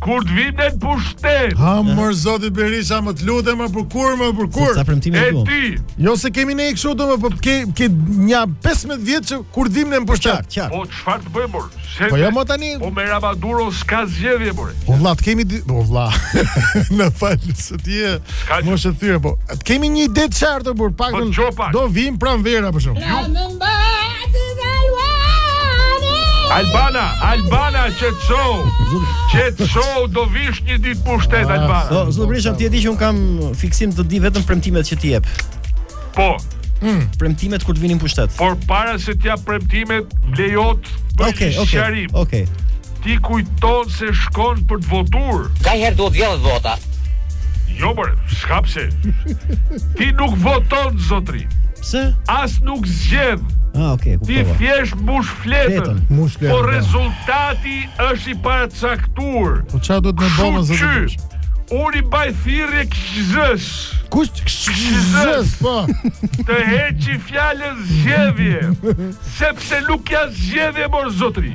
Kur të vimë në pushtet. Ha mor zoti Berisha, më të lutem, më për kur, më për kur. Sa premtime e ti. Jo se kemi ne kështu domo, po ke ke një 15 vjet që kur vimë në pushtet. Çfarë? Po çfarë të bëjmë? Se Po jo më tani. Po me Ramaduro s'ka zgjedhje mor. Po vlla, të kemi po vlla. Më fal se ti je. Mos e thyer po. Të kemi një ide të qartë por pak po, do vijë pranvera për shkak. Albana, Albana që të shoh Që të shoh do vish një ditë në pushtet ah, Albana zo, Zoti Berisha ti e di që unë kam fiksim të di vetëm premtimet që ti jep Po mm. Premtimet kur të vimë në pushtet Por para se të jap premtimet lejo të Okej, okej, okej Ti kujton se shkon për të votur. Ka herë do vidhet vota. Jo, bre, çka pse. Ti nuk voton, zotri. Pse? As nuk zgjedh. Ah, okay, Ti thjesht mbush fletën. Mbush fletën. Po, po. rezultati është i paracaktuar. Po çfarë do të bëjmë zotëri? Unë i bëj thirrje KQZ-së. Kush KQZ-së? Po. Të heqë fjalën zgjedhje. Sepse nuk ka zgjedhje mor zotëri.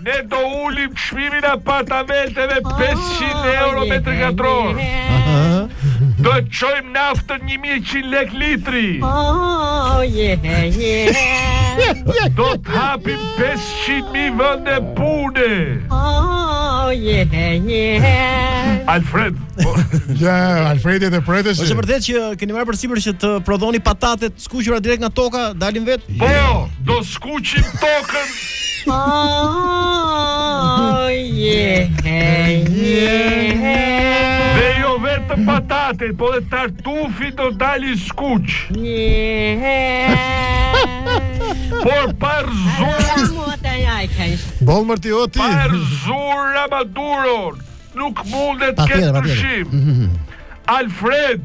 Ne do ulim çmimin e apartamenteve pesëqind euro metër katror. Do të çojmë naftën 1100 lek litri. Oh, yeah, yeah. Do të hapim 500 mijë vende pune. Oh, yeah, yeah. Alfred. Po. Ja, Alfredi do të pyes. Është e vërtetë që keni marrë përsipër që të prodhoni patatet Skuqura direkt nga toka, dalin vetë? Po, jo. do skuqim tokën. Oh, yeah, yeah. Dhe jo vetë patate, po dhe tartufi do dali i skuqur. Por par zur. Bolmër ti oti. Par zur Ramaduro. Nuk mundet këtë të shim. Alfred,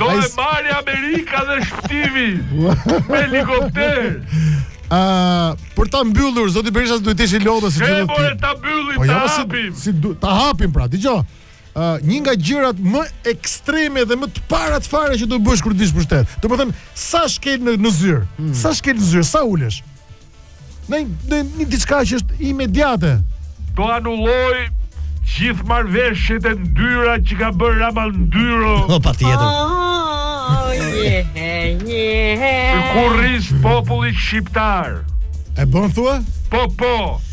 Do e marrë Amerika dhe shpëtimi me helikopter. A për ta mbyllur zoti Berisha duhet të ishi lodhës si ditë. Po ta mbyllim po, jo, ta hapim. Si, si ta hapim pra, dëgjoj. Uh, një nga gjërat më ekstreme dhe më të parat fare që do bësh kur të vish në pushtet. Domethënë sa shkel në në zyrë, mm. sa shkel në zyrë, sa ulesh. Në në një diçka që është imediate. Do anulloj gjithë marrëveshjet e ndyra që ka bërë Rama Ndyro. Po patjetër. Oh, je, je. Në kurriz të popullit shqiptar. E bën thua? Po po.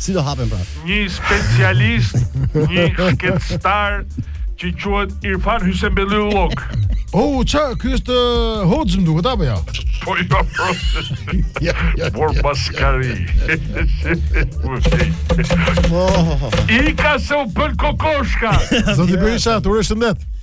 Si do hapen pra? Një specialist, një shkencëtar që quhet Irfan Hysenbelliu. O, oh, qa, kjo është uh, hoxhë më duket, apo ja? Jo? Po i pa pro. Ja, ja, Por ja, paskari. Oh. I ka se u për kokoshka. Zoti Berisha, të urojmë shëndet.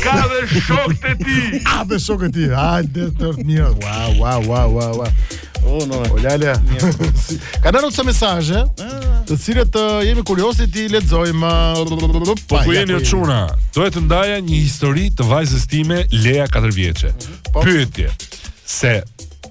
Ka dhe shok të ti A dhe shok të ti A dhe të të mirë Wa wa wa wa wa O no O lale Ka ndërkaq ca mesazhe Të cilat uh, jemi kuriozë t'i lexojmë. Uh, po ku jeni o çuna? Doja të ndaja një histori të vajzës time Lea 4 vjeçe. Po. Pyetje. Se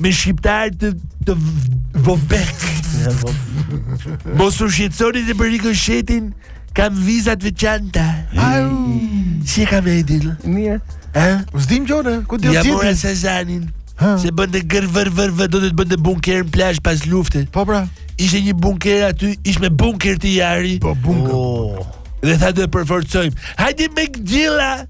me shqiptarë të, të vobekt. Mos u shqetësoni dhe për Rik e Shetin, kam vizat te çanta. Au, si e kam e edil? Mirë. Ha? S'dimë jo ne, ku do të jetë? Ja mora se zanin. Ha? Se bënte gër vër vër vër, do të bënte bunker në plazh pas lufte. Po pra. Ishte një bunker aty, ish me bunker të jari. Po bunker. Oh. Dhe tha ta përforcojmë. Hajde me gdjela!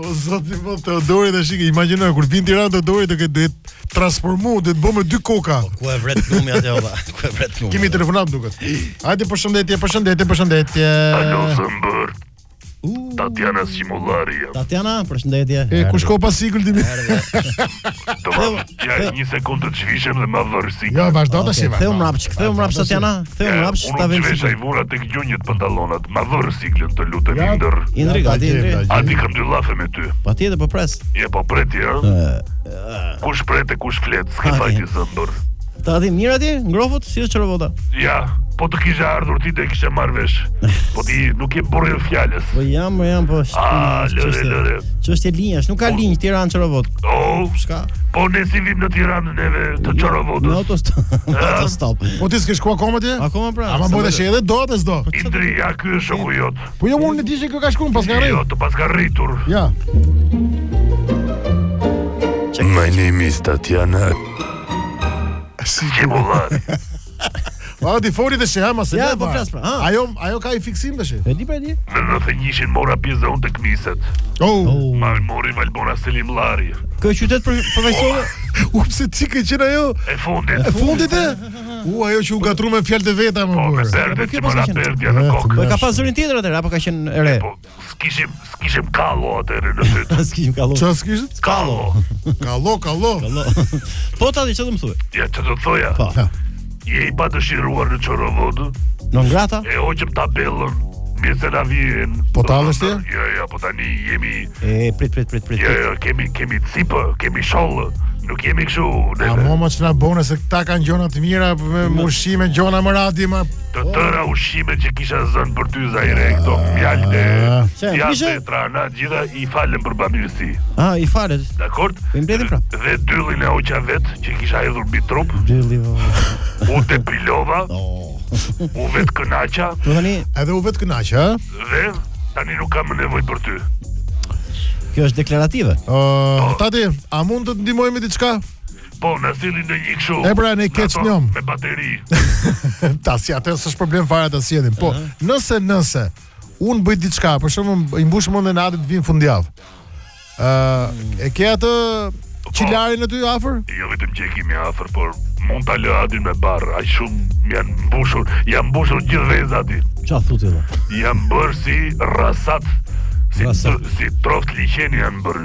O zot i madh Teodori tashi imagjino kur vjen Tiranë Teodori do ketë, do ketë transformu, do të bëhet me dy koka. Po, ku e vret numri atë vallë? Ku e vret numri? Kemi telefonat duket. Hajde përshëndetje, përshëndetje, përshëndetje. Alo Zemër. Tatjana Simullari. Tatjana, përshëndetje. E kush ka pas siklën ti mi? Ja, një sekondë të zhvishem dhe ma vërë si Jo, vazhdo të si vazhdo. Ktheu mrapsh, ktheu mrapsh Tatjana, ktheu mrapsh ta vëmë. Unë i zbrita i vura tek gjunjët pantallonat, ma vërë siklën të lutem ja, ndër. Indri, gati Indri. A ti kam dy llafe me ty. Patjetër po pres. Je po pret ti, ëh. Kush pret e kush flet, s'ka faj zemër. Ta di mirë atje, ngrohtë, si është Çorovoda. Ja, po të kisha ardhur ti do ta kisha marrë vesh. Po ti nuk je burrë i fjalës. Po jam, po jam, po. Ah, lëre, lëre. Çështje linjash, nuk ka linjë Tiranë Çorovodë. Oh, Ska. po ne si vim në Tiranë neve të Çorovodës. autostop. Në autostop. Po ti s'ke shku akoma ti? Akoma pra. Ama se bëhet bëhet- që edhe do atë s'do. Indri, ja ky është shoku yt. Po jo unë di që kjo ka shkuar pas ka Jo, rrit. të paska rritur. Ja. My name is Tatiana. Si Selimllari. Ah, ti foli të shiham asë Ja, po flas pra. Ha. Ajo, ajo ka i fiksim tash. E di pra di. Në në të njëjtin mora pjesë dhe unë te miset. Oh. oh. Ma mori Valbona Selimllari. Kë qytet përfaqësove? Oh. U pse ti ke qenë ajo? E fundit. E fundit e? U ajo që u gatru me fjalë të veta më burr. Po, me perde, po, që më na perde në kokë. Po ka pas zërin tjetër atëherë apo ka qenë e re? Po, S'kishim, s'kishim kallo atëherë në fyt. S'kishim kallo. Çfarë s'kishit? Kallo. Kallo, kallo. Kallo. Po tani çfarë do të thotë? Ja çfarë do të thoja? Po. Je i padëshiruar në Çorovod. Në ngrata? E hoqëm tabelën. Mirë se na vjen. Po ta lësh ti? Jo, jo, po tani jemi E prit prit prit prit. Jo, jo, kemi kemi cipë, kemi shollë. Nuk jemi kështu. A mama ç'na bëre se këta kanë gjëra të mira me ushqime, gjëra me radhë, më Të tëra ushqimet që kisha zënë për ty Zaira këto fjalë të Çe, ja kishe? të tëra të gjitha i falëm për bamirësi. Ah, i falët. Dakord? I mbledhim prap. Dhe dyllin e hoqa vet që kisha hedhur mbi trup, Dylli. u depilova, Oh. u vet kënaqa Do tani, Edhe u vetë kënaqë, ha? dhe tani nuk kam më nevojë për ty. kjo është deklarative. Ë, tati, a mund të të ndihmoj me diçka? Po, na sillni ndonjë një kështu. E pra ne keq jam. Me bateri. Tashi atë s'është problem fare ta sjellim. Po, nëse nëse un bëj diçka, për shembull, i mbush mendën atë të vin fundjavë. Ë, e ke atë po, po. qilarin aty afër? Jo vetëm që e kemi afër, por mund ta lë aty me barr, aq shumë janë mbushur, janë mbushur gjithë vezat aty. Ça thotë ti? Janë bërë si rrasat. Si, si troftë liqeni janë bërë.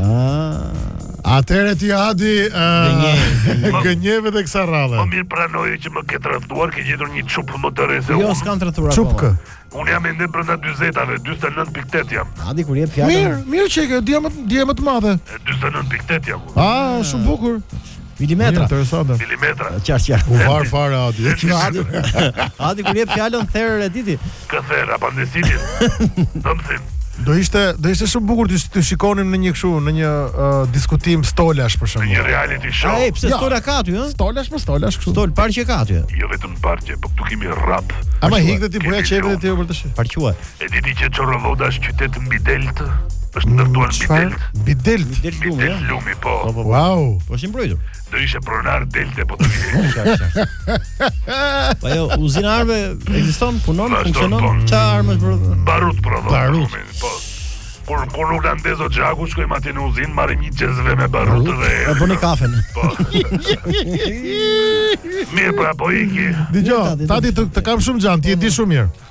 Ah, atëherë ti Adi, uh, gënjeve dhe kësaj radhe. Po mirë pranoje që më ke tradhtuar, ke gjetur një çupë më të re. Jo, s'kam tradhtuar akoma. Çupkë. Unë jam ende brenda 40-tave, 49.8 jam. Adi kur jep fjalën. Mirë, mirë që ke dije më, dije më të madhe. 49.8 jam. Ah, shumë bukur. Milimetra. Interesante. Milimetra. Qartë, qartë. U var fare Adi. Në Adi. Adi kur jep fjalën therër edhe ti. Kë therr apendicitin. Dëmsin. Do ishte do ishte shumë bukur të të shikonim në një kështu, në një uh, diskutim stolash për shembull. Një reality show. Ai pse stola ka aty, ë? Stolash më stolash kështu. Stol parqe ka aty. Jo vetëm parqe, po këtu kemi rrap. Ama hikte ti bëja qejfin e tij për të shi. Parquaj. E di ti që Çorovoda është qytet mbi deltë? Është mm, ndërtuar mbi deltë. Mbi deltë. Mbi deltë lumi, deltë lumi, po. po, po, po. Wow. Po është mbrojtur. Do ishte pronar delte po të vijë. Po jo, uzina armëve ekziston, punon, funksionon. Ça armë është prodhuar? Barut prodhon. Barut. Po. Por kur nuk na ndizet gjaku, shkojmë atje në uzinë, marrim një xhezve me barut dhe. E bëni kafen. Po. Mirë, pra po iki. Dëgjo, tati të, të kam shumë xhan, ti e di shumë mirë.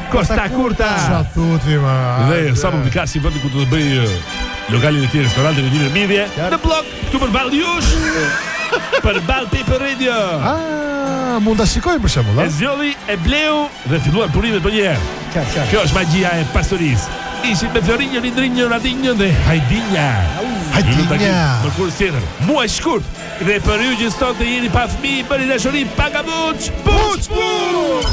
Kosta Kurta. Çfarë thotë ti më? Dhe sa pa Nika si vendi ku do të bëj lokalin e tij restorant me midhje në blok këtu përballë jush. Përballë Paper Radio. Ah, mund ta shikoj për shembull, a? E zgjodhi, e bleu dhe filluan punimet përnjëherë. Çfarë, çfarë? Kjo është magjia e pasurisë. Ishit me Florinjë, Lindrinjë, Radinjë dhe Hajdinja. Hajdinja. Më kur s'jetër. Muaj shkurt, Dhe për ju që sonte jeni pa fëmijë, bëni dashuri pa kapuç! Puç puç!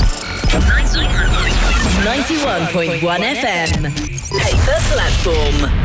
91.1 FM Paper platform.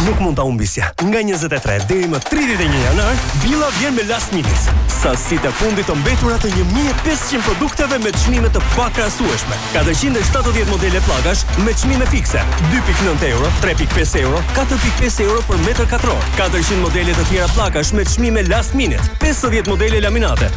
Nuk mund ta humbisja. Nga njëzet e tre deri më tridhjetë e një janar, Billa vjen me Last Minute. Sasitë e fundit të mbetura të një mijë e pesëqind produkteve me çmime të pakrahasueshme. Katërqind e shtatëdhjetë modele pllakash me çmime fikse, dy pikë nëntë euro, tre pikë pesë euro, katër pikë pesë euro për metër katror. Katërqind modele të tjera pllakash me çmime Last Minute. Pesëdhjetë modele laminate.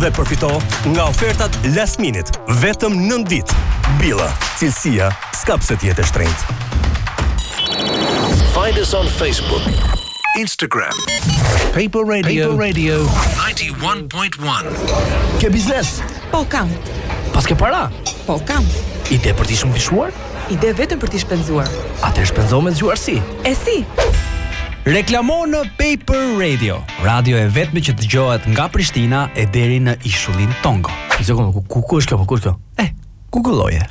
dhe përfito nga ofertat last minute vetëm 9 ditë. Billa, cilësia s'ka pse të jetë e shtrenjtë. Find us on Facebook, Instagram, Paper Radio, Paper Radio 91.1. Ke biznes? Po kam. Paske para? Po kam. Ide për t'i shumëfishuar? Ide vetëm për t'i shpenzuar. Atëherë shpenzo me zgjuarsi. E si? Reklamo në Paper Radio. Radio e vetme që dëgjohet nga Prishtina e deri në ishullin Tongo. Një sekundë, ku, ku, ku është kjo, po, ku është kjo? Eh, Googleoje.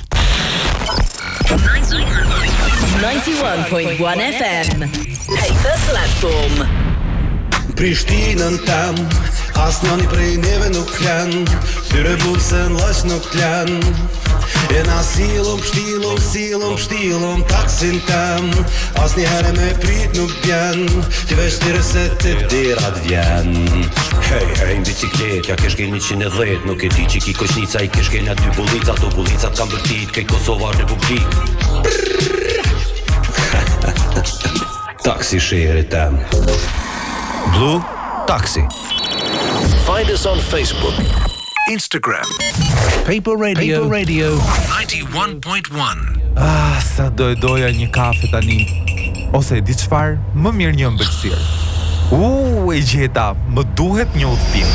91.1 FM Paper platform Prishtinën tan Asnjëni prej neve nuk t'lan Tyre buksen lash nuk klan E na silum, shtilum, silum, Shtillon taksin tem As një herë me prit nuk bjen Ti vesh të rëse të dirat vjen Hej, hej, në biciklet, ja ke shkel 110 Nuk e di që ki koshnica, i ke shkel aty bulica Ato bulicat kam bërtit, krejt Kosova në publik Taksi shërë të Blue Taxi Find us on Facebook Instagram Paper Radio Paper Radio 91.1 Ah, sa do e doja një kafe tani Ose e di çfarë, më mirë një ëmbëlsirë Uuu, e gjeta, më duhet një udhëtim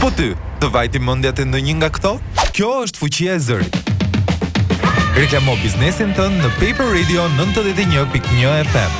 Po ty, të vajti mendja te ndonjë nga këto? Kjo është fuqia e zërit Reklamo biznesin tënd në Paper Radio 91.1 FM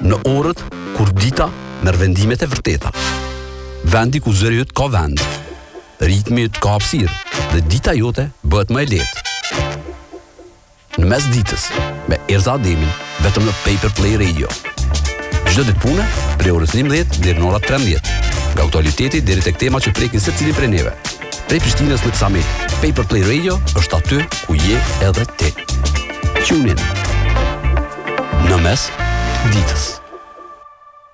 Në orët kur dita merr vendimet e vërteta. Vendi ku zëri yt ka vend. Ritmi yt ka hapësirë dhe dita jote bëhet më e lehtë. Në mes ditës, me Erza Ademin, vetëm në Paper Play Radio. Çdo ditë pune, prej orës 11 deri në orën 13. Nga aktualiteti deri tek tema që prekin secilin prej neve. Prej Prishtinës në Ksamit, Paper Play Radio është aty ku je edhe ti. Tune in. Në mes ditës.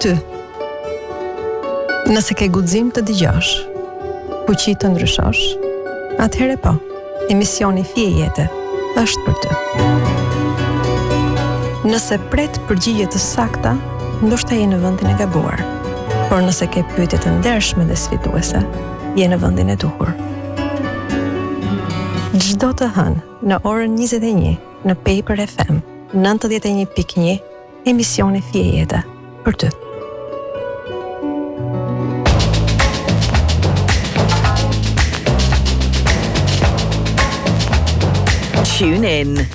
ty. Nëse ke guxim të dëgjosh, fuqi të ndryshosh, atëherë po. Emisioni Fije Jete është për ty. Nëse pret përgjigje të sakta, ndoshta je në vendin e gabuar. Por nëse ke pyetje të ndershme dhe sfiduese, je në vendin e duhur. Çdo të hënë në orën 21 në Paper FM 91.1 emisioni Fije Jete për ty. Tune in.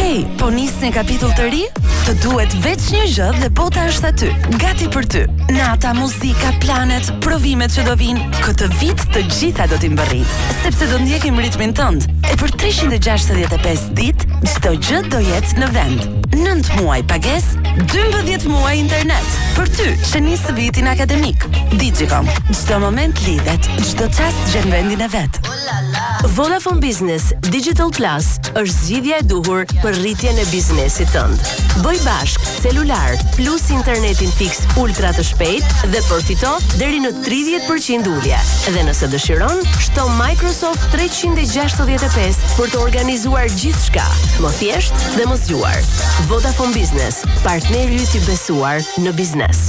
Hej, po nis një kapitull të ri? Të duhet veç një gjë dhe bota është aty, gati për ty. Nata, muzika, planet, provimet që do vijnë, këtë vit të gjitha do t'i mbërrish, sepse do ndjekim ritmin tënd. E për 365 ditë, çdo gjë do jetë në vend. 9 muaj pagesë, 12 muaj internet. Për ty, që nis vitin akademik. Digicom, çdo moment lidhet, çdo çast gjen vendin e vet. Vodafone Business Digital Plus është zgjidhja e duhur për rritjen e biznesit tënd. Bëj bashkë celular plus internetin fiks ultra të shpejt dhe përfito deri në 30% ulje. Dhe nëse dëshiron, shto Microsoft 365 për të organizuar gjithçka më thjesht dhe më zgjuar. Vodafone Business, partneri yt i besuar në biznes.